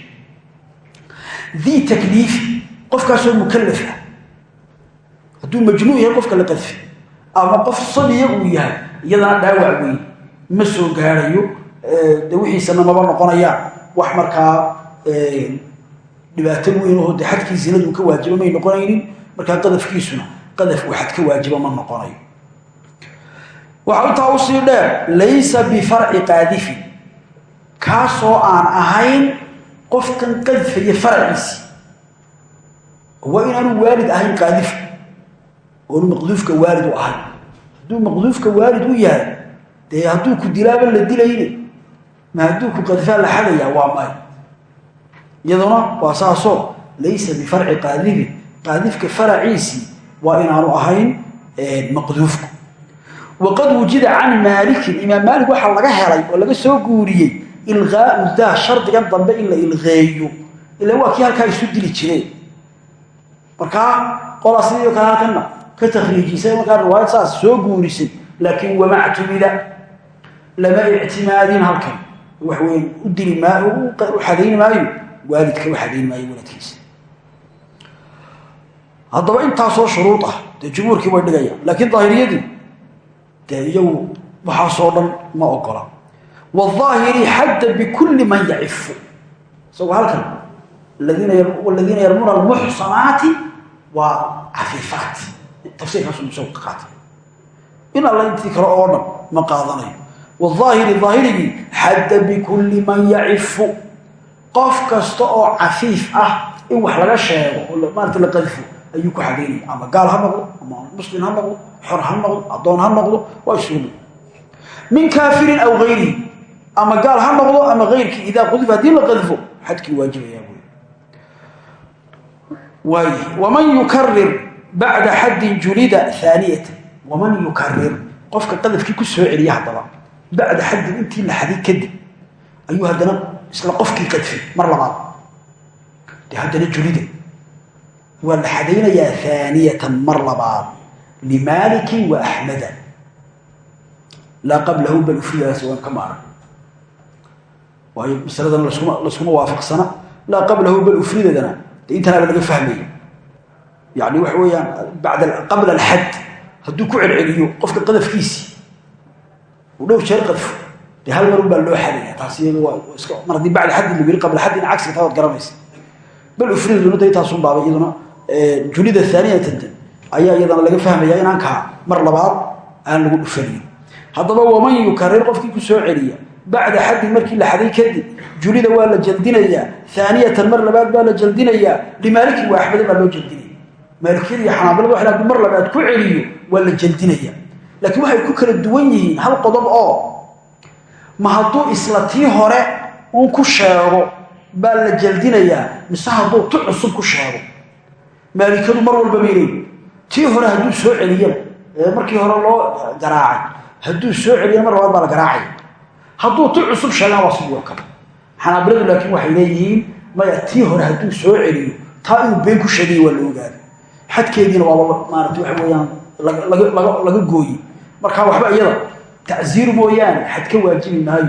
Dii takliifi qofkaasoo mukalaf ah. Hadduu majnuun yahay qofka la qadfi. Ama qof sabiya uu yahay iyadana dhaawac weyn ma soo gaarayo. De wixiisana maba noqonayaan wax markaa dhibaato weyn oo de xadkii zinadu ka waajiba may noqonaynin markaa qadafkiisuna qadaf uu xad ka waajiba ma noqonayo waxaa intaa u sii dheer laysa bifarci qaadifin. Kaasoo aan ahayn qofkan qadfaya faraciisi waa inaanu waalid ahayn qaadifka oonu maqduufka waalid u ahayn hadduu maqduufka waalid u yahay dee hadduu ku dilaaba la dilayne ma hadduu ku qadfaa la xadayaa waa may iyaduna waa saasoo laysa bifarci qaadifin qaadifka faraciisii waa inaanu ahayn maqduufku. Waqad wujida can maalikin imaam maalik waxaa laga helay oo laga soo guuriyey ilqaau daa shardigan dambe in la ilqeeyo. Ila waa kii halkaa isu dili jireen markaa qolaa sidii kale halkana ka takriijisay markaa riwaayad saas soo guurisay laakiin wamactumida lama ictimaadin halkan. Waxweyn u dili maa u waalidka waxadayn maayo waladkiisa haddaba intaasoo shuruud ah dee jumhuurkii way dhigayaan laakiin daahiriyadii dee iyagu waxaasoo dhan ma ogola wاahiri xadda bikuli man yacifu. Isagoo halkan aladiina yarmuna almuxsanaati waa cafiifaat tafsiirkaasu musagu ka qaatay. In alla intii kale oo ma qaadanayo. Wاaahiri aahirigii xadda bikuli man yacifu qof kasta oo cafiif ah in wax laga sheego oo maarata la qadfo ayuu ku xadaynaya ama gaal ha noqdo ama muslim ha noqdo xor ha noqdo addoon ha noqdo waa isugu min kaafirin aw ayrihi ama gaal ha noqdo ama ayrkii idaa qudif haddii la qadfo xadkii waajibayaa wy waay waman yukarir bacda xaddin julida aaniyatan waman yukarir qofka qadafkii ku soo celiya haddaba bacda xaddin intii la xaday kadib ayuu haddana isla qofkii qadfay mar labaad. De haddana julida. Waa la xadaynayaa aaniyatan mar labaad. Limaalikin wa axmeda laa qablahu bal ufridaas waan ka maaran waayo masaladan laskuma waafaqsana. Laa qablahu bal ufridadana. De intanaaba laga fahmaya yani waxa weeyaan qabla alxad hadduu ku celceliyo qofka qadafkiisii uu dhowr jeer qadfo dee hal marun baa loo xadaya taas iska mar haddii bacda xaddin lagu yiri qabla xaddin cagsiga taa waad garanaysa bal ufriduna da intaasun baaba iyaduna julida aaniyatanta ayaa iyadana laga fahmaya inaan kaa mar labaad aan lagu dhufanayn haddaba waman yukarir qofkii ku soo celiya bacda xaddin markii la xaday kadib julida waa la jaldinayaa aaniyatan mar labaad baa la jaldinayaa limaaliki waa axmeda baa loo jaldinaya. Maalikiyada iyo xanaabilada wa haduu mar labaad ku celiyo waa la jaldinaya ma hadduu isla tii hore uun ku sheego baa la jaldinayaa mise hadduu tu cusub ku sheego? Maalikadu mar walba bay tii hore hadduu soo celiyana ee markii hore loo garaacay hadduu soo celiyana mar labaad baa la garaacaya hadduu tu cusub sheegana waa sidii kale. Xanaabiladu laakiin waxay leeyihiin maya tii hore hadduu soo celiyo taa inuu been ku sheegaya waa la ogaada xadkeediina waaba maarata waxa weeyaan laga gooye markaa waxba iyada tacziir mooyaane xad ka waajibi maayo